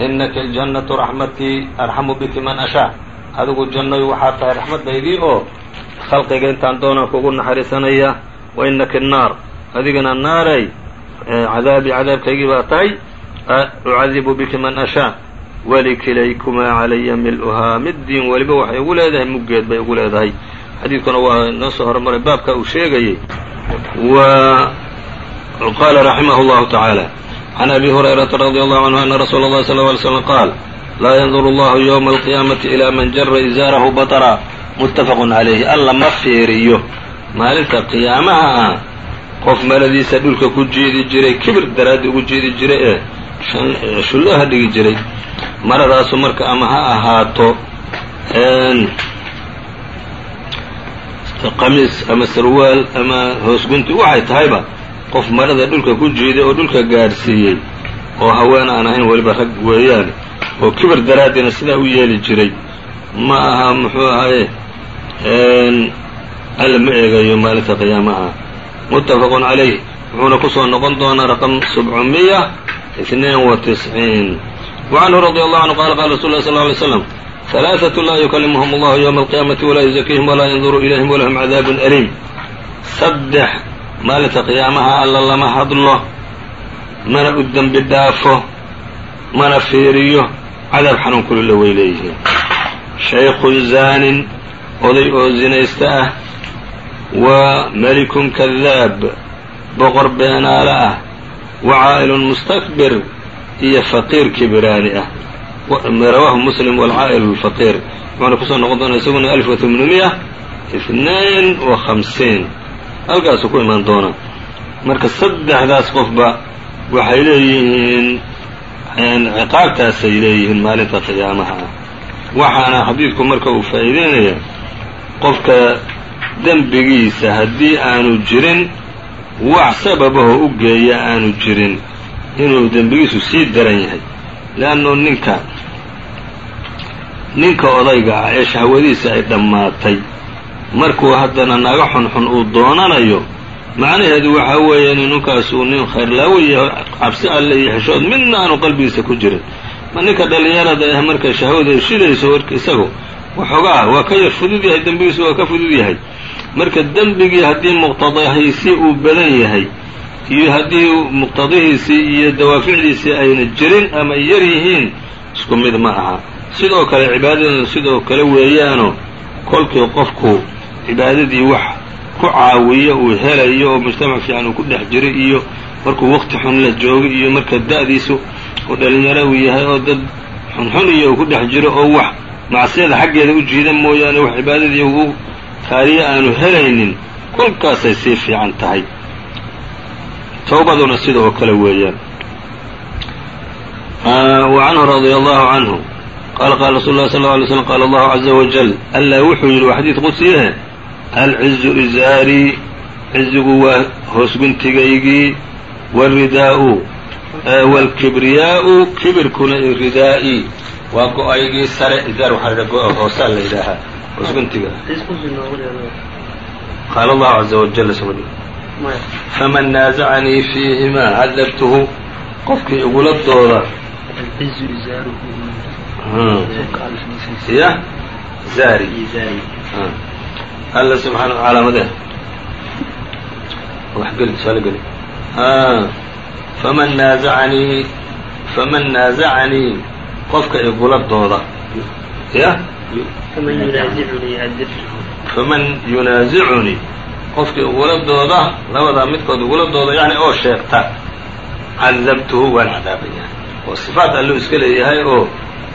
Speaker 2: إنka الجنة رaحمتيi أرحم bki maن أشhاء adigu jannayu waxaa tahay raxmadaydii oo khalqiga intaan doonaan kugu naxariisanaya وإنaka الناar adigana naarey cadaabii cadaabkaygii baa tahay ucadibu biki man أشhاء wlkilaykumaa عalaya mil'haa midiin weliba waxay ugu leedahay muggeed bay ugu leedahay xadiidkuna waa noo soo hormaray baabka uu sheegayey w qaala raximah اllahu tacaala can abi hurayrata radi allahu canhu ana rasuula اllahi sal ly slm qaal laa yanduru allahu ywma alqiyaamati ilaa man jara izaarahu batara. Muttafaqun calayhi alla ma fiiriyo maalinta qiyaamaha ah qof maladiisa dhulka ku jiidi jiray kibir daraaddi ugu jiidi jiray ee shullaha dhigi jiray maradaasu marka ama ha ahaato qamiis ama sarwaal ama hoosgunti waxay tahayba qof marada dhulka ku jiiday oo dhulka gaadhsiiyey oo haween aan ahayn weliba rag weeyaan oo kibir daraaddiina sidaa u yeeli jiray ma aha muxuu ahaye alla ma eegayo maalinta qiyaamaha. Muttafaqun calayh wuxuuna ku soo noqon doonaa raqam sabcumiya itnain wa tisciin. Wacanhu radi allahu canhu qala qala rasul lah sal ly slam ثلاثة laa يكلمهم الله يوم alqiyaamati ولا يزكيهم walaa yanduru إليهم ولهم cadaabun أليم. saddex maalinta qiyaamaha alla lama hadlo mana u dembi dhaafo mana fiiriyo cadaab xanuun kulula way leeyihiin shaykhun zaanin oday oo zinaysta ah wa melikun kadaab boqor beenaale ah wa caa'ilun mustakbir iyo faqiir kibiraani ah rawaahu muslim walcaa'il lfaqiir wuxuuna ku soo noqon doonaa isaguna alf wa tamanumiya itnain wa hamsiin halkaasuu ku imaan doonaa marka saddexdaas qofba waxay leeyihiin ciqaabtaasay leeyihiin maalinta qiyaamaha. Ah waxaana xadiidku marka uu faa'iideynaya qofka dembigiisa haddii aanu jirin wax sababahoo u geeya aanu jirin inuu dembigiisu sii daran yahay. Leannu ninka ninka odayga ah ee shahwadiisa ay dhammaatay markuu haddana naga xunxun uu doonanayo macnaheedu waxaa weeye in ninkaas uu nin khayrlaawo yahay cabsi alle iyo xeshood midna aanu qalbigiisa ku jirin. Ma ninka dhallinyarada ah marka shahwada shidayso warka isagu waxoogaa waa ka yar fudud yahay dembigiisu waa ka fudud yahay. Marka dembigii haddii muqtadahiisii uu badan yahay iyo haddii muqtadihiisii iyo dawaaficdiisii ayna jirin ama yar yihiin isku mid ma aha sidoo kale cibaadaduna sidoo kale weeyaanoo kolkii qofku cibaadadii wax ku caawiyo uu helayo oo mujtamac fiican uu ku dhex jiro iyo markuu waqti xun la joogo iyo marka da-diisu uu dhalinyaro uu yahay oo dad xunxun iyo uu ku dhex jiro oo wax macsiyada xaggeeda u jiida mooyaane wax cibaadadii ugu kaariye aanu helaynin kolkaasay sii fiican tahay. Towbaduna sida oo kale weeyaan. Wa canhu radia allahu canhu qaala qaala rasul lah sal lla alay slm qaala allahu caza wajal allah wuxuu yidhi waa xadiid qudsiyahe alcizu izaarii cizigu waa hoosguntigaygii waridaa'u waalkibriyaa'u kibirkuna ridaa'i waa go'aygii sare izaar waxaa la go hoosaa la yidhaahaa hoosguntiga qaala allahu caza wajal faman naazacanii fiihimaa cadabtuhu qofkii igula dooda ya zari. Alla subxaana calaamadeh waxgeli tusaale geli faman naazacanii faman naazacanii qofka igula dooda. Ya faman yunaasicunii qofka igula dooda labadaa midkood igula dooda yani oo sheegta. Cadabtuhu waan cadaabayaa oo sifaat alluu iska leeyahay oo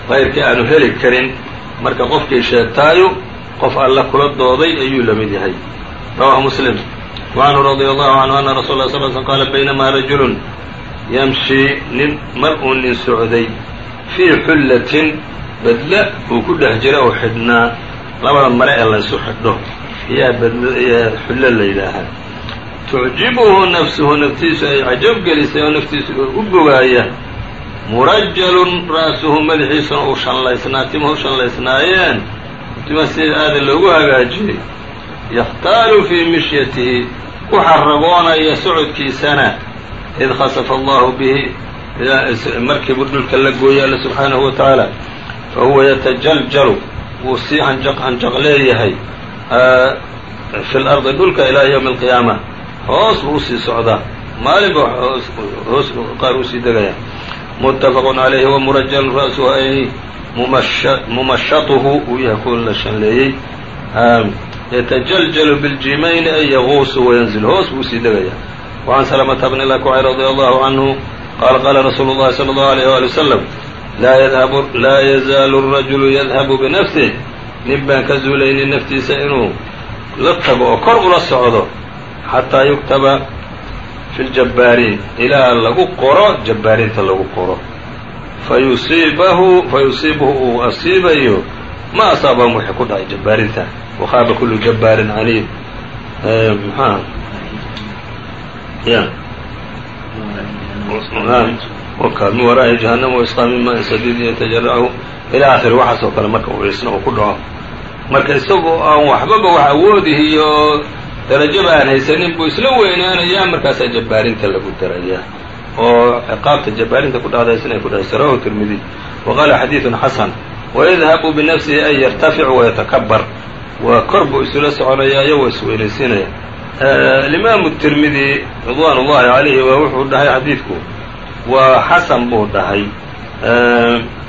Speaker 2: khayrkii aanu heli karin. Marka qofkii sheegtaayu qof alla kula dooday ayuu la mid yahay. Rawahu muslim. Wacanhu radia allahu canhu ana rasul la sl slm qaala baynamaa rajulun yamshii nin mar uu nin socday fii xullatin badle uu ku dhex jira oo xidhnaa. Labada mare ee laysu xidho ayaa badlyaa xullo la yidhaahaa. Tucjibuhu nafsuhu naftiisu ay cajab gelisay oo naftiisu u bogaaya murajlun ra'suhu madaxiisuna uu shanlaysnaa timuhu shanlaysnaayeen tima sida aada loogu hagaajiyey. Yakhtaalu fii mishyatihi ku xaragoonaya socodkiisana. Id khasafa allahu bihi markiibuu dhulka la gooyay alla subxaanahu wa tacaala fa huwa yatajaljalu wuu sii hanjaq hanjaq leeyahay fi lardi dhulka ilaa ywmi alqiyaama hoos buu u sii socdaa. Maalin ba u sii degaya mutafaqun calayhi wamurajan ra'suhu ay mumashatuhu uu yahay kuwa la shanleeyey. Yatajaljalu biljimayni ay yaquusu wayanzilu hoos buu u sii degaya. Wacan salamata bni lakwaci radia allahu canhu qaala qaala rasuulu llahi sala allahu alayh waali wasalam laa yazaalu اrajulu yadhabu binafsih nin baan ka zuulaynin naftiisa inuu la tago oo kor ula socdo xataa yuktaba fi اljabbaariin ilaa lagu qoro jabbaariinta lagu qoro fayusiibahu fayusiibuhu uu asiibayo ma asaabahum wixii ku dhacay jabbaarinta wakhaaba kulu jabbaarin caniid mxaa ya min waraa'i jahannama waisqaa min maa-in sadiidin yatajarachu ilaa akhiri waxaas oo kale marka uu isna uu ku dhaco marka isagoo aan waxbaba wax awoodihi iyo darajaba aan haysanin buu isla weynaanayaa markaasaa jabbaarinta lagu darayaa. oo ciqaabta jabbaarinta ku dhacda isna ay ku dhacaysa rawahu tirmidi wa qaala xadiidun xasan wayadhabu binafsihi an yartaficu wayatakabar waa kor buu isula soconayaa iyo waa isweynaysiinaya. Alimaamu tirmidi ridwaan ullahi calayhi waa wuxuu dhahay xadiidku. Waa xasan buu dhahay.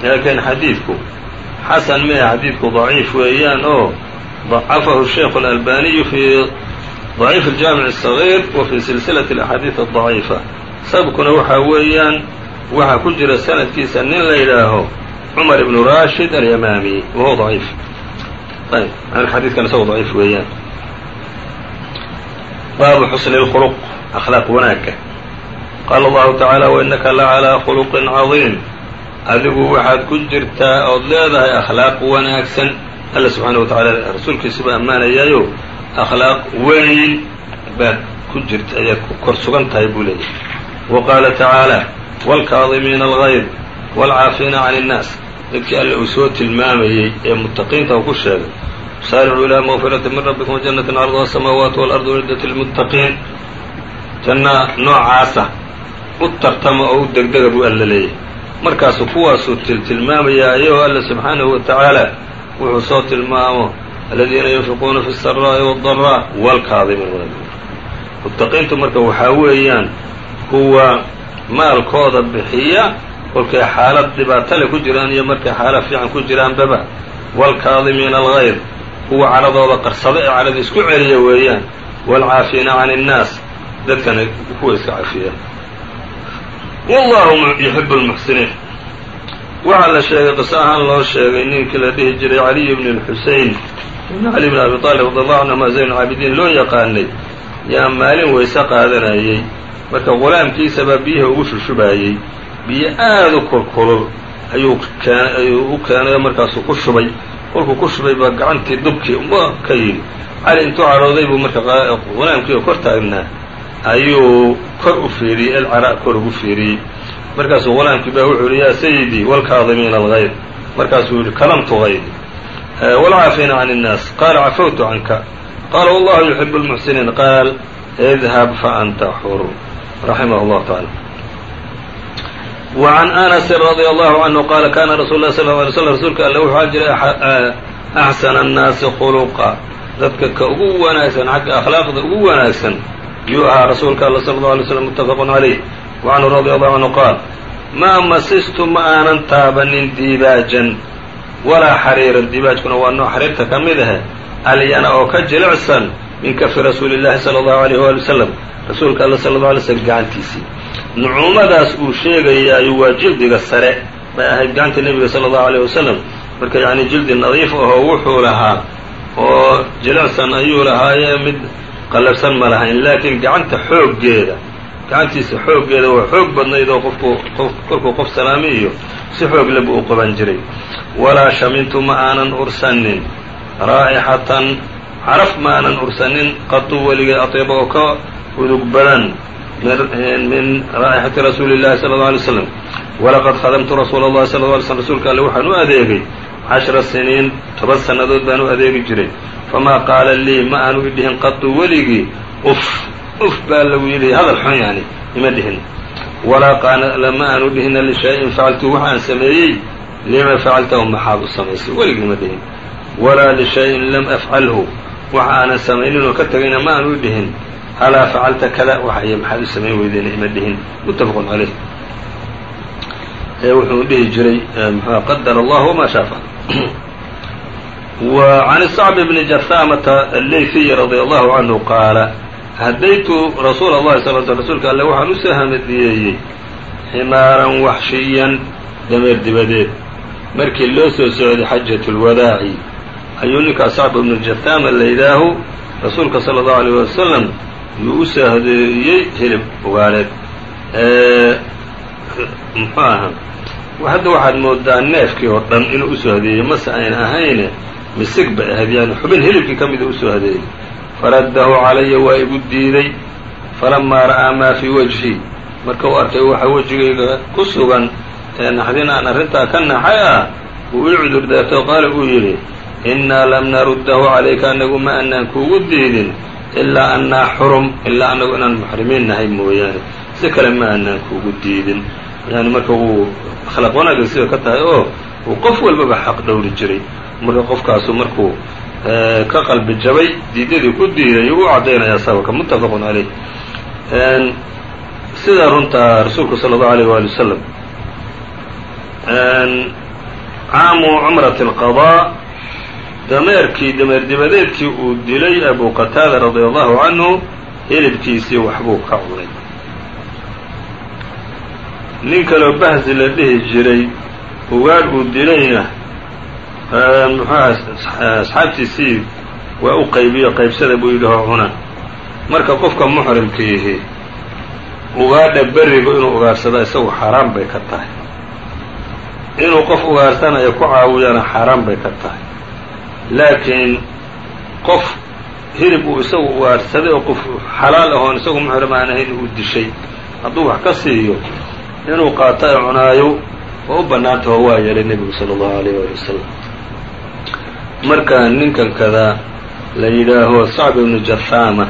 Speaker 2: Laakiin xadiidku xasan mee xadiidku daciif weeyaan oo dacafahu sheikhu اlalbaniyu fi ضaciif الjaamiع الصغيir wa fi silsilaة الأxaadiiث الضaciifa sababkuna waxaa weeyaan waxaa ku jira sanadkiisa nin la yidhaaho cumar ibnu rashid alyamaami wahuwa ضaciif ayb xadiidkan isago daciif weeyaan baabu xusni اlkhuluq akhlaaq wanaagga qaala allahu tacaala wainaka lacalىa khuluqin cadiim adigu waxaad ku jirtaa ood leedahay akhlaaq wanaagsan alla subxaana wa tacaala rasuulkiisuba ammaanayaayo akhlaaq weyn baad ku jirta ayaad ku kor sugan tahay buu leeyahy wa qaala tacaala waalkaadimiina algayd waalcaafiina can innaas dadkii alle uu soo tilmaamayey ee mutaqiinta uu ku sheegay saaricuu ilaa maqfirati min rabbikum jannatin carduha asamaawaatu waalardu uciddat lilmuttaqiin janna noocaasa u tartama oo u degdega buu alla leeyahay. Markaasu kuwaasuu tiltilmaamayaa iyagoo alle subxaanahu wa tacaala wuxuu soo tilmaamo aladiina yunfiquuna fi الsaraa'i wالdaraa wاlkaadimiin muttaqiintu marka waxaa weeyaan kuwa maalkooda bixiya kolkay xaalad dhibaatale ku jiraan iyo markay xaalad fiican ku jiraanbaba wاlkaadimiina algayr kuwa caradooda qarsado ee carada isku celiya weeyaan wاlcaafiina can الnaas dadkana kuwa iska cafiya wallahu yuxibu lmuxsiniin waxaa la sheegay qiso ahaan loo sheegay ninkii la dhihi jiray caliy bn اlxusein ibn cali bn abi طaalib radi allahu canhuma zayn lcaabidiin loo yaqaanay. Yaa maalin weyse qaadanayey marka ghulaamkiisabaa biyaha ugu shushubaayey biyo aada u kulkulul ayuu ayuu u keenay oo markaasuu ku shubay. Kolkuu ku shubay baa gacantii dubkii uma ka yidhi cali intuu cadhooday buu marka ghulaamkii oo kor taagnaa ayuu kor u fiiriyey elcara kor ugu fiiriyey. Markaasuu ghulaamkii baa wuxuu yihi yaa sayidii wاlkaadimiina algayr markaasuu yihi kalamtu gayri wاlcaafiina can الnaas qaala cafawtu canka qaala wallahu yuxibu اlmuxsiniin qaal idhab faanta xur raximah اllahu taعala وعn أنس رضي الله عنه qال kاna رsuل الlه صلى اه عليه وسلم rasuulka alle wuxuu jiray أxسن الناasi khلقa dadka ka ugu wanaagsan xagga akhlaaqda ugu wanaagsan yuu ahaa rasuulka alla sala allau alay slam muttafaqun calayh wacanhu radia allahu canhu qaal maa masistu ma aanan taabanin diibaajan walaa xariiran diibaajkuna waa nooc xariirta ka mid ahe alyana oo ka jilicsan min kafi rasuuli llahi sala allahu alayh waali wasalam rasuulka alla sala allau alay slm gacantiisii. Nucuumadaas uu sheegayaayo waa jildiga sare bay ahayd gacanta nebiga sala allahu alayh wasalam marka yacni jildi nadiif ahoo wuxuu lahaa oo jilicsan ayuu lahaayee mid qallabsan ma lahayn laakiin gacanta xooggeeda gacantiisa xooggeeda waa xoog badnayd oo qofku kolkuu qof salaami iyo si xoog leba uu qaban jiray. Walaa shamintu ma aanan ursanin. Raa'ixatan caraf ma aanan ursanin. Qatu weligay atyaba oo ka udug badan min raa'ixati rasuuli llahi sala alla alay slam walaqad khadamtu rasuula allahi sala lla alay slm rsulka alle waxaan u adeegay cashra siniin toban sannadood baan u adeegi jiray. Famaa qaala lii ma aanu idhihin qatu weligii. Uf uf baa lagu yidhi hadal xun yani ima dhihin. Walaa qaana lama aanu dhihina lishay-in facaltuhu wax aan sameeyey lima facaltahu maxaad u samaysay weligii ma dhihin. Walaa lishay-in lam afcalhu wax aanan samaynin oo ka tegayna ma aanu dhihin. Halaa facalta kada wax iyo maxaad u samayn weydeyna ima dhihin. Muttafaqun caleyh ee wuxuu dhihi jiray mxua qadar allah wamaa shaa facal wa can sacb bni jahamata allayfiyi radia allahu hadaytu rasuula allahi sal sl rasuulka alle waxaan u soo ximaaran waxshiyan dameer dibadeed. Markii loo soo socday xajatu lwadaaci ayuu ninkaa sacb bnu jataama layidhaahu rasuulka sala allahu alayh wasalam yuu u soo hadeeyey hilib ugaaleed muxuu aha. Hadda waxaad moodaa neefkii oo dhan inuu u soo hadeeyey mase ayn ahayne misigba ahayd yani xubin hilibkii ka mida u soo hadeeyey faraddahu calaya waa igu diiday falamaa ra'aa maa fii wajhi. Marka uu arkay waxa wejigayga ku sugan ee naxdin aan arrintaa ka naxay ah wuu ii cudur daartay oo qaala uu yidhi innaa lam naruddahu calayka anagu ma anaan kuugu diidin ilaa annaa xurum ilaa annagu inaan muxrimiin nahay mooyaane. Si kale ma anaan kuugu diidin. Yani marka wuu akhlaaq wanaagay sida ka tahay oo uu qof walbaba xaq dhowri jiray. Marka qofkaasu markuu ka qalbi jabay diidadii ku diiday u caddaynaya sababka muttafaqun caleyh sida runtaa rasuulku sala allahu alayh waali wasalam caamu cumrati alqadaa dameerkii dameer dibadeedkii uu dilay abu qataada radia allahu canhu hilibkiisii waxbuu ka cunay. Nin kaloo bahsi la dhihi jiray ugaadh uu dilayna muxuuha asxaabtiisii waa u qaybiyo qaybsada buu yidhi hoo cuna marka qofka muxrimkiihi ugaadha berigu inuu ugaarsado isagu xaaraan bay ka tahay. Inuu qof ugaarsanayo ku caawiyana xaaraan bay ka tahay. Laakiin qof hilib uu isagu ugaarsaday oo qof xalaal ahoon isagu muxrim aan ahayn uu dishay hadduu wax ka siiyo inuu qaato ee cunaayo waa u bannaantaho waa yeelay nebigu sala allahu alayh waali wasalam marka ninkan kada la yidhaaho sacb ibnu jahaama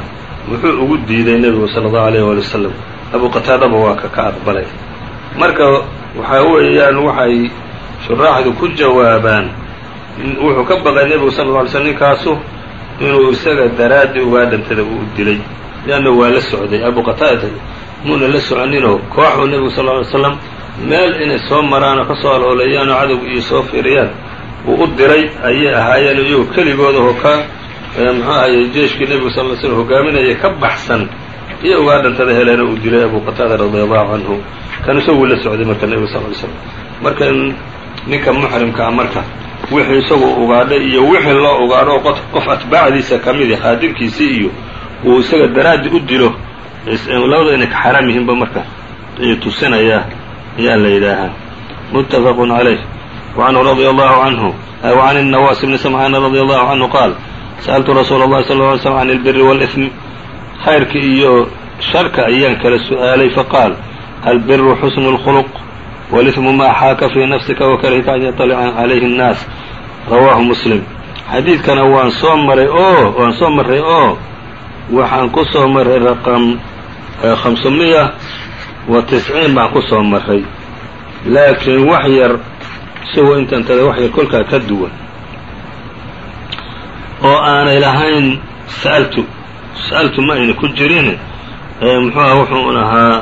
Speaker 2: muxuu ugu diiday nebigu sala allahu alayh waali wasalam abu qataadaba waa ka ka aqbalay. Marka waxaa weeyaan waxay shuraaxdu ku jawaabaan wuxuu ka baqay nebigu sala lla alay slm ninkaasu inuu isaga daraaddi ugaa dhantada uu dilay. Leanna waa la socday. Abu qataada muuna la soconinoo kooxuu nebigu sal lla alay slam meel inay soo maraan oo ka soo alooleeyaan oo cadowga iyo soo fiiriyaan uu u diray ayay ahaayeen iyagoo keligoodahoo ka muxuu ahaye jeeshkii nebigu sal ly slm hogaaminaya ka baxsan iyo ugaa dhantada heleena uu dilay abu qataada radia allahu canhu kan isaguu la socday marka nebigu sal ly slam marka in ninka muxrimka ah marka wixii isagu ugaadhay iyo wixii loo ugaadho oo qof atbaacdiisa ka midi khaadimkiisii iyo uu isaga daraaddi u dilo labada inay ka xaaraam yihiinba marka tusinayaa ayaa la yidhaahaa. Muttafaqun calayh wacanhu radia allahu canhu wacan الnawaas bni samcaana radia allahu canhu qaal sa'altu rasuula اllahi sal ly slm can اlbiri wاlإثm khayrka iyo sharka ayaan kala su'aalay faqaal albiru xusnu اlkhuluq wاlإثmu ma xaaka fii nafsika wakarihta an yaطalica calayhi الnaas rawaahu muslim xadiidkana waan soo maray oo waan soo marray oo waxaan ku soo marray raqam khamsumiya wa tisciin baan ku soo marray laakiin wax yar isagoo intantada wax yar kolkaa ka duwan oo aanay lahayn sa'altu sa'altu ma ayna ku jirin muxuu aha wuxuun ahaa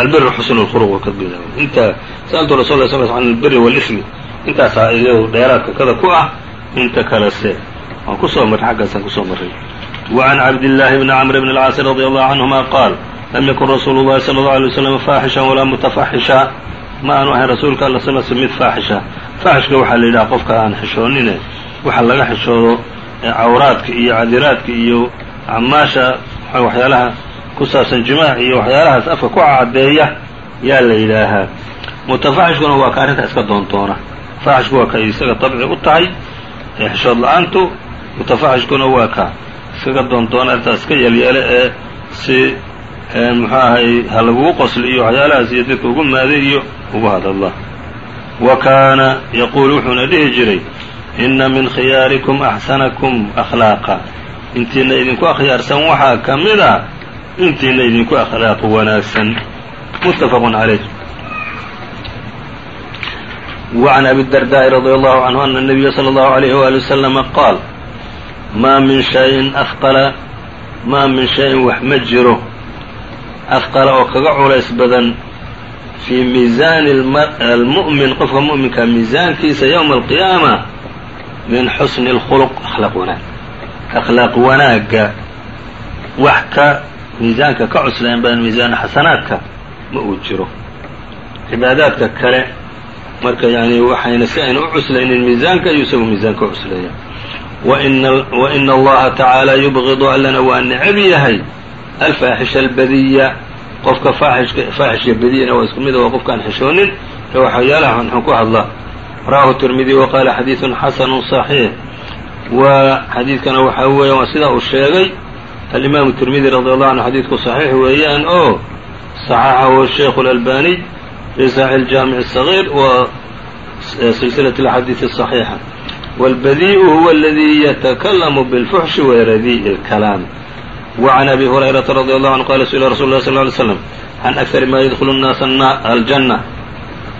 Speaker 2: albir xusn اlkhuluq ka bilaabay inta sa'altu rasul la sl an albiri wاlsmi intaasaa iyadu dheeraadka kada ku ah inta kalese waan kusoo marray xaggaasaan kusoo marray وعn cabdاللahi بn cمr بn الcاaص رضي الله عnهma qاal lam ykun rasuul الlahi slى الlه عليه وsلم faaxisha walaa mutafaxisha ma aanu ahayn rasuulka alla sl mid faaxisha. Faaxishka waxaa la yidhaha qofka aan xishoonine waxa laga xishoodo cawraadka iyo cadiraadka iyo acmaasha waxyaalaha ku saabsan jimaac iyo waxyaalahaas afka ku cadeeya yaa la yidhaahaa mutafaxishkuna waa ka arrintaa iska doontoona. Faaxishku waa ka isaga dabci u tahay xishood la'aantu mutafaxishkuna waa ka iskaga doontoona arrintaas iska yeelyeele ee si muxuu ahay ha lagugu qosli iyo waxyaalahaas iyo dadka ugu maaday iyo ugu hadalla wa kaana yaquul wuxuuna dhihi jiray ina min khiyaarikum axsanakum akhlaaqa. Intiina idinku akhyaarsan waxaa ka mid ah intiina idinku akhlaaq wanaagsan. Muttafaqun calayh. Wacan abi dardaai radi allahu canhu ana nabiya sala allahu alayh waali wasalama qaal maa min shayin afqala maa min shayin wax ma jiro afqala oo kaga culays badan fii miisaani almu'min qofka mu'minka miisaankiisa ywma alqiyaama min xusni اlkhuluq akhlaaq wanaag akhlaaq wanaagga wax ka miisaanka ka cuslayn badan miisaana xasanaadka ma uu jiro cibaadaadka kale marka yani waxayna si ayna u cuslaynin miisaanka ayuu isagu miisaanka u cusleeya wa ina allaha tacaala yubgidu allana waa necab yahay alfaaxisha albadiya qofka faaxishka badiyana waa isku mid waa qofkaan xishoonin ee waxyaalaha xunxun ku hadla rawahu tirmidi wa qaala xadiidun xasanu صaxiix wa xadiidkana waxaa weeya waa sidaa uu sheegay alimaamu tirmidi radi allahu canhu xadiidku صaxiix weeyaan oo صaxaxahu sheikhu اlalbaniy fi saxiix اljaamiع الصغيr wa silsilaة اlaxaadiiث الصaxiixa wاlbadiءu huwa اladii yatakalamu bاlfuxshi wayradiء اlkalaam وعn abi هurayraةa radي allahu canhu qala su-ila rasul lah sl ly slm can akari ma yadkulu الnaasa aljanة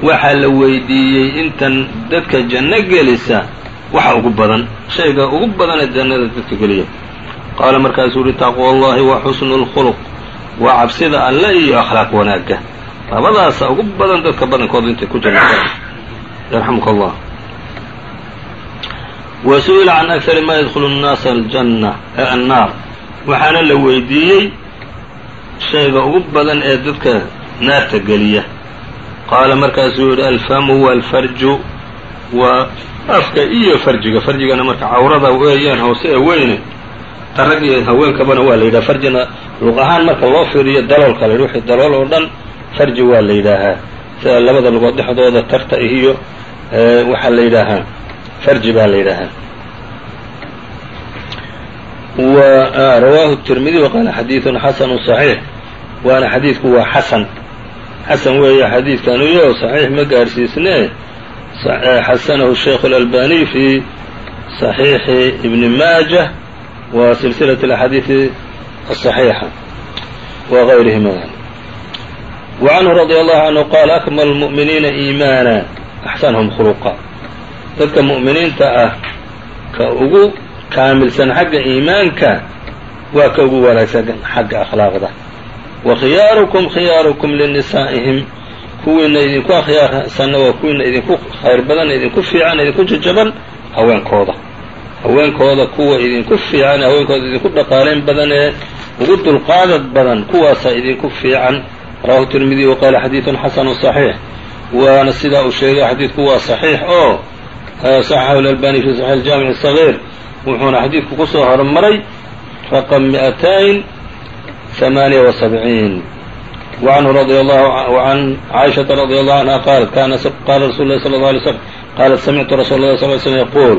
Speaker 2: waxaa la weydiiyey intan dadka janno gelisa waxa ugu badan shayga ugu badanee jannada dadka geliya qaala markaasuu uhi taqوى اllahi wa xusnu اlkhulq waa cabsida alle iyo akhlaaq wanaagga labadaasa ugu badan dadka badankooda intay ku janno yarxamka allah wa su-ila can akari ma yadkulu الnaasa aljanna annaar waxaana la weydiiyey shayga ugu badan ee dadka naarta geliya. Qaala markaasuu yihi alfamu walfarju waa afka iyo farjiga. Farjigana marka cawrada weeyaan hoose ee weyne rag iyo haweenkabana waa la yidhaha. Farjina luq ahaan marka loo fiiriyo daloolka la yidhi wixii dalool oo dhan farji waa la yidhaahaa. Sida labada lugood dhexdooda tarta iyo waxaa la yidhaahaa farji baa la yidhaahaa rawaahu التirmidi وqaala xadiiثun xasanu صaxiix waana xadiidku waa xasan xasan weeye xadiidkanuyo صaxiix ma gaadhsiisne xasanahu sheikh اlalbaniy fi صaxiixi ibni maajah wa silsilaة اlaxaadiiثi الصaxiixa wa غayrihima وcanhu radي allahu canhu qaala akmal الmuؤminiina iimaana axsanhm khulqa dadka mu'miniinta ah ka ugu kaamilsan xagga iimaanka waa ka ugu wanaagsan xagga akhlaaqda wa khiyaarukum khiyaarukum linisaa'ihim kuwiina idinku akhyaarsanna waa kuwiina idinku khayr badan idinku fiican idinku jajaban haweenkooda haweenkooda kuwa idinku fiican haweenkooda idinku dhaqaalayn badan ee ugu dulqaadad badan kuwaasaa idinku fiican rawahu tirmidi wa qaala xadiidun xasanu صaxiix waana sidaa uu sheegay xadiidku waa صaxiix oo صaxaxahu اlalbani fi saxiix اjaamic الصغيir wuxuuna xadiidku ku soo hormaray raqم miئatayn ثamaaniya وسabciin وanhu radي allahu عan caaishaةa radي allahu canha qaalat qaala rasul lah slى الlه alay slm qaalat samictu rasuul اlah sl slm yquul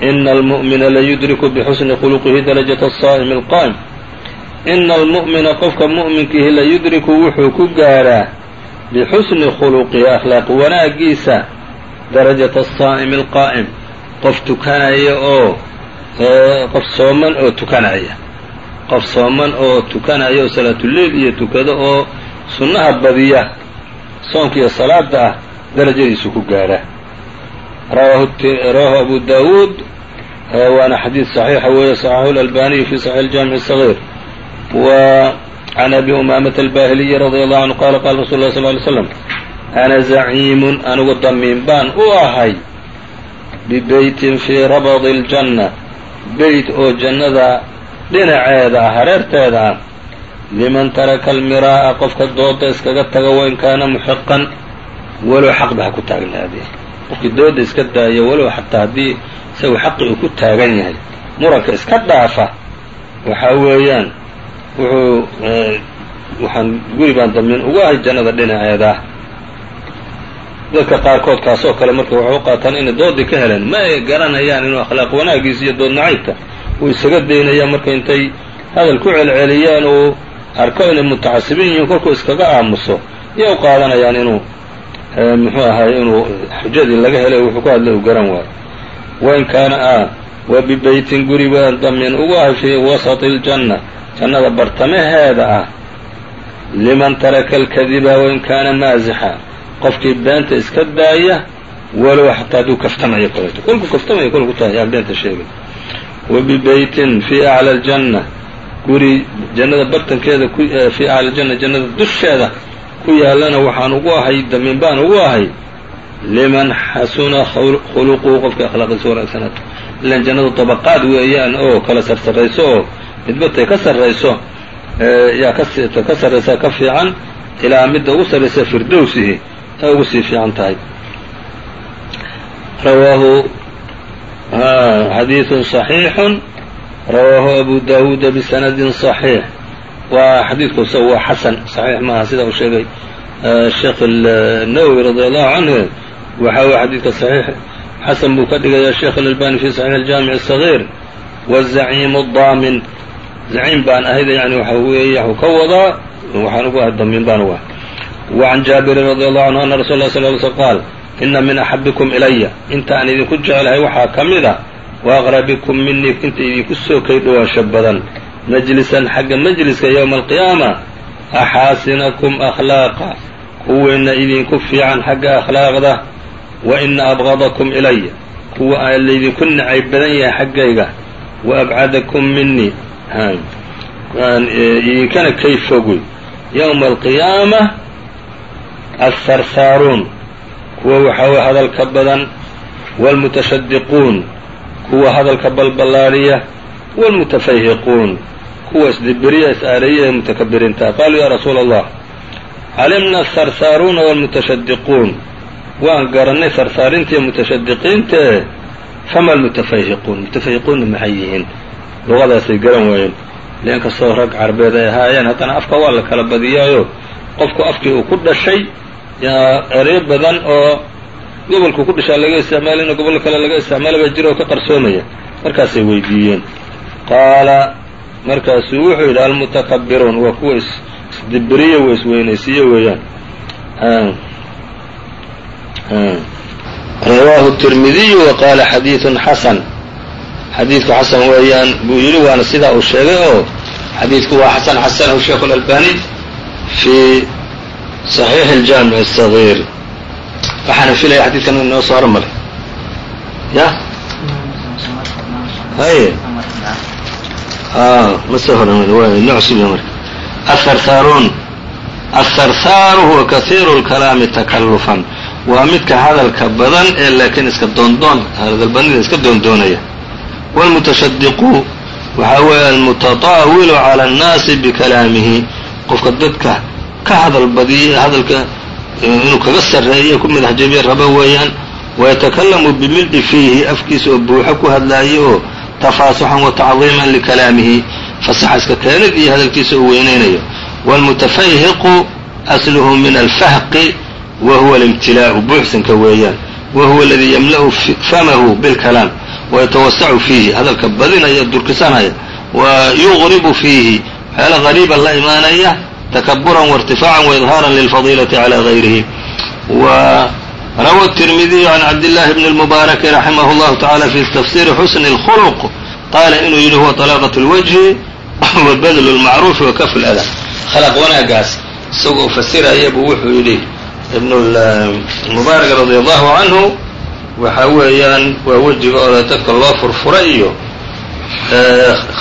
Speaker 2: ina almu'mina layudriku bxusni khuluqihi darajaة الصaa'm الqaa'm ina almu'mina qofka mu'minkiihi layudriku wuxuu ku gaaraa bixusni khuluqihi akhlaaq wanaagiisa darajaةa الصaa'm الqaa'm qof tukanaya oo qof sooman oo tukanaya qof sooman oo tukanaya oo salaatuleil iyo tukado oo sunnaha badiya soonka iyo salaada ah darajadiisu ku gaadha rawaahu abu daawuud waana xadiid صaxiixa weeye صaxaxu اlalbaniyu fi صaxiix اljamiع الصغيr wa can abi umaamata albahiliyi radi allahu canhu qala qala rasul lah sl ly slam ana zaciimun anigu damiin baan u ahay bibeytin fii rabadi اljanna beyt oo jannada dhinaceeda ah hareerteeda ah liman taraka almiraa'a qofka dooda iskaga taga wain kaana muxiqan walow xaqba ha ku taagnaadee qofkii dooda iska daaya walow xataa haddii isagu xaqi uu ku taagan yahay. Muranka iska dhaafa waxaa weeyaan wuxuu waxaan guri baan damiin ugu ahay jannada dhinaceeda dadka qaarkood kaasoo kale marka waxay u qaataan inay doodii ka heleen ma ay garanayaan inuu akhlaaq wanaagiisa iyo dood nacaybka uu isaga daynaya marka intay hadal ku celceliyaan uu arko inay mutacasibiin yihiin kolkuu iskaga aamuso. Iyay u qaadanayaan inuu muxuu ahay inuu xujadii laga helay wuxuu ku hadlay uu garan waayo. Wain kaana a wa bibeytin guri baan damiin ugu fii wasati aljanna jannada bartamaheeda ah. Liman taraka alkadiba wain kaana maazixa qofkii beenta iska daaya walow xataa hadduu kaftamayo kaleeto kolkuu kaftamayo kolku tahay aan beenta sheegay. Wa fii acla aljanna guri jannada bartankeeda fii acla aljanna jannada dusheeda ku yaallana waxaan ugu ahay damiin baan ugu ahay liman xasuna khuluquhu qofkii akhlaaqiisa wanaagsanaato ilan jannadu dabaqaad weeyaan oo kala sarsarayso oo midbatay ka sarrayso yaa ka sarraysaa ka fiican ilaa midda ugu sarraysa firdowsihi ay ugu sii fiican tahay rawaahu xadiiثun صaxiixun rawaahu abu dawuuda bisanadin صaxiix waa xadiidku sa waa xasan صaxiix maaha sida uu sheegay sheekh الnawowi radi allahu canhu waxa weye xadiidka صaxiix xasan buu ka dhigaya sheekh اlalbani fi صaxiix اljamiع الصغيir wالzaciim الdaamin zaciim baan ahayd yani waxa weeye waxuu ka wadaa waxaan ugu ahay damiin baan ugu ahay وعn jaabirin radي allahu canhu ana rasul lah sl ly slm qaal ina min axabikum ilaya inta aan idinku jecelahay waxaa ka mid a waaqrabikum minii inta idinku soo kay dhowaansho badan majlisan xagga majliska ywma alqiyaama axaasinakum akhlaaqa kuwiina idinku fiican xagga akhlaaqda wa ina abgadakum ilaya kuwa laydinku nacay badan yahay xaggayga wa abcadakum minii idinkana kay fogoy ywma alqiyaama alsarsaaruun kuwa waxaa weye hadalka badan wاlmutashadiquun kuwa hadalka balballaadhiya wاlmutafayhiquun kuwa isdibiriya is-aaraya ee mutakabiriinta qaaluu ya rasuula allah calimna asarsaaruuna wاlmutashadiquun waan garannay sarsaarintiiyo mutashadiqiintae fama almutafayhiquun mutafayhiquunna maxay yihiin luqadaasay garan waayeen len kastoo rag carbeed ay ahaayeen haddana afka waa la kala badiyaayo qofku afkii uu ku dhashay ereyo badan oo gobolku ku dhashaa laga isticmaalina gobol kale laga isticmaala baa jira oo ka qarsoomaya. Markaasay weydiiyeen. Qaala markaasuu wuxuu yidhi almutakabiruun waa kuwa isdibiriye wa isweynaysiiye weeyaan. Rawaahu tirmidiyu wa qaala xadiidun xasan. Xadiidku xasan weeyaan buu yidhi waana sidaa uu sheegay oo xadiidku waa xasan xasanahu sheikhu اlalbani fi صaxiix اljaamiع الصaغيir waxaana filaya xadidkan inoo soo hormaray ya haye ma soo hormar noo cusubya marka aلtharsaaruun aلtharsaaru huwa kahiiru اlkalaami takalufan waa midka hadalka badan ee laakiin iska doondoon hadalbanida iska doondoonaya wاlmutashadiqu waxaa weeye almutataawilu calى الnaasi bikalaamihi qofka dadka ka hadal badiyay hadalka inuu kaga sarreeyo ku madax jabiye raba weeyaan wayatakallamu bimil'i fiihi afkiisa oo buuxo ku hadlaayo oo tafaasuxan wa tacdiiman likalaamihi fasaxa iska keenid iyo hadalkiisa uu weynaynayo wاlmutafayhiqu asluhu min alfahqi wa huwa alimtilaa'u buuxsanka weeyaan wa huwa aladii yamla'u famahu bilkalaam wayatawasacu fiihi hadalka badinaya durkisanaya wa yuqribu fiihi waxyaala qariiba la imaanaya takaburan wairtifaacan waidhaaran lilfadiilati calى gayrihi وrawى التirmidiyu can cabdالlahi bn الmubaaraki raximah اllahu taعala fi tafsiri xusni الkhلq qaala inuu yidhi huwa طalaaqaة اlwجhi wa badl اlmacruufi wa kaf اlأda khalaq wanaagaas isagoo fasiraya buu wuxuu yidhi ibn mubaarak radi allahu canhu waxa weeyaan waa wejiga oo dadka loo furfura iyo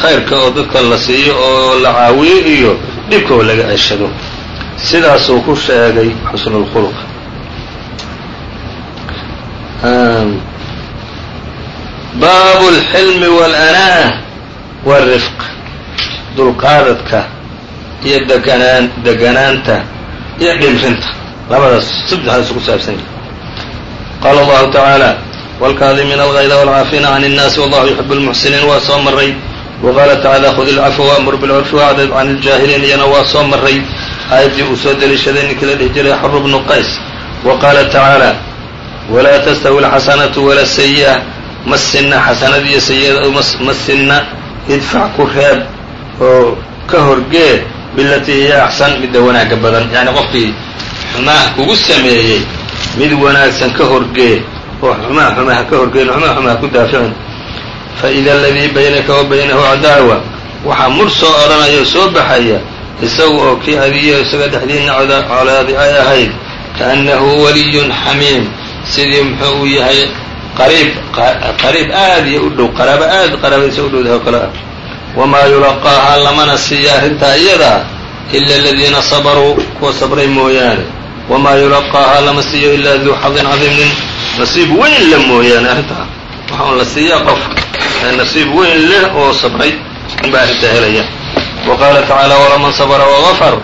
Speaker 2: khayrka oo dadka la siiyo oo la caawiyo iyo dhibka oo laga ceshado sidaasuu ku sheegay xusnulkhuluq baabu اlxilmi wاlanaah wاrifq dulqaadadka iyo deganaan deganaanta iyo dhimrinta labadaas saddexdaas ku saabsan yahay qaala allahu tacaala wاlkaadimiina algayda wاlcaafiina can الnaasi wallahu yuxib اlmuxsiniin waa soo maray waqaala tacaala khud ilcafwa waamur bilcurfi wacrid can اljaahiliin iyana waa soo maray aayaddii uu soo deliishaday ninkii la dhihi jiray xuru bnu qays wa qaala tacaala walaa tastawi alxasanatu wala sayi'a ma sinna xasanada iyo sayi'ada ma sinna idfac ku reeb oo ka horgee bilatii hiya axsan midda wanaagga badan yacni qofkii xumaha kugu sameeyey mid wanaagsan ka horgee oo xumaha xumaha ka horgeen xumaha xumaha ku daaficin faida aladii baynaka wa baynahu cadaawa waxaa mur soo odhanaya oo soo baxaya isaga oo kii adiyo isaga dhexdiinna colaadi ay ahayd kaannahu waliyun xamiim. Sidii muxuu uu yahay qariib qariib aad iyo u dhow qaraabo aad qaraabadiisa u dhowdahay oo kale ah. Wamaa yulaqaahaa lamana siiya arrintaa iyadaa ila aladiina sabaruu kuwa sabray mooyaane. Wamaa yulaqaahaa lama siiyo ilaa duu xadin cadiimin nasiib weyn le mooyaane arrintaa waxaa un la siiyaa qof nasiib weyn leh oo sabray baa arrintaa helaya. Wa qaala tacaala walaman sabra wagafar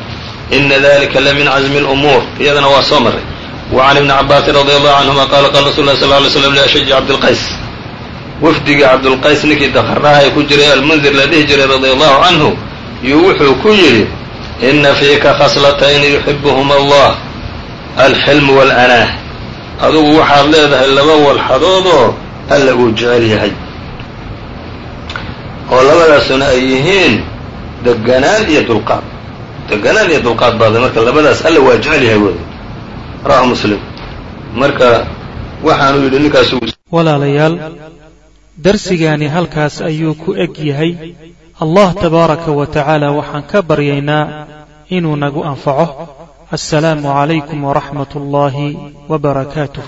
Speaker 2: ina dalika la min cazmi lumuur iyadana waa soo maray wa can ibni cabaasin radi allahu canhuma qaala qaala rasul lah sal ly slam liashaji cabdilqays wafdiga cabdilqays ninkii dakarnaha ee ku jiray almundir la dhihi jiray radi allahu canhu yuu wuxuu ku yidhi ina fiika khaslatayni yuxibuhuma allah alxilm walanaa. Adugu waxaad leedahay laba walxadood oo alla uu jecel yahay oo labadaasuna ay yihiin deganaan iyo dulqaad. Deganaan iyo dulqaad baada marka labadaas alla waa jecel yahay wey rawahu muslim. Marka waxaanu yidhi ninkaas
Speaker 1: walaalayaal darsigaani halkaas ayuu ku eg yahay. Allah tabaaraka wa tacaala waxaan ka baryaynaa inuu nagu anfaco. Assalaamu calaykum waraxmat ullaahi wa barakaatuh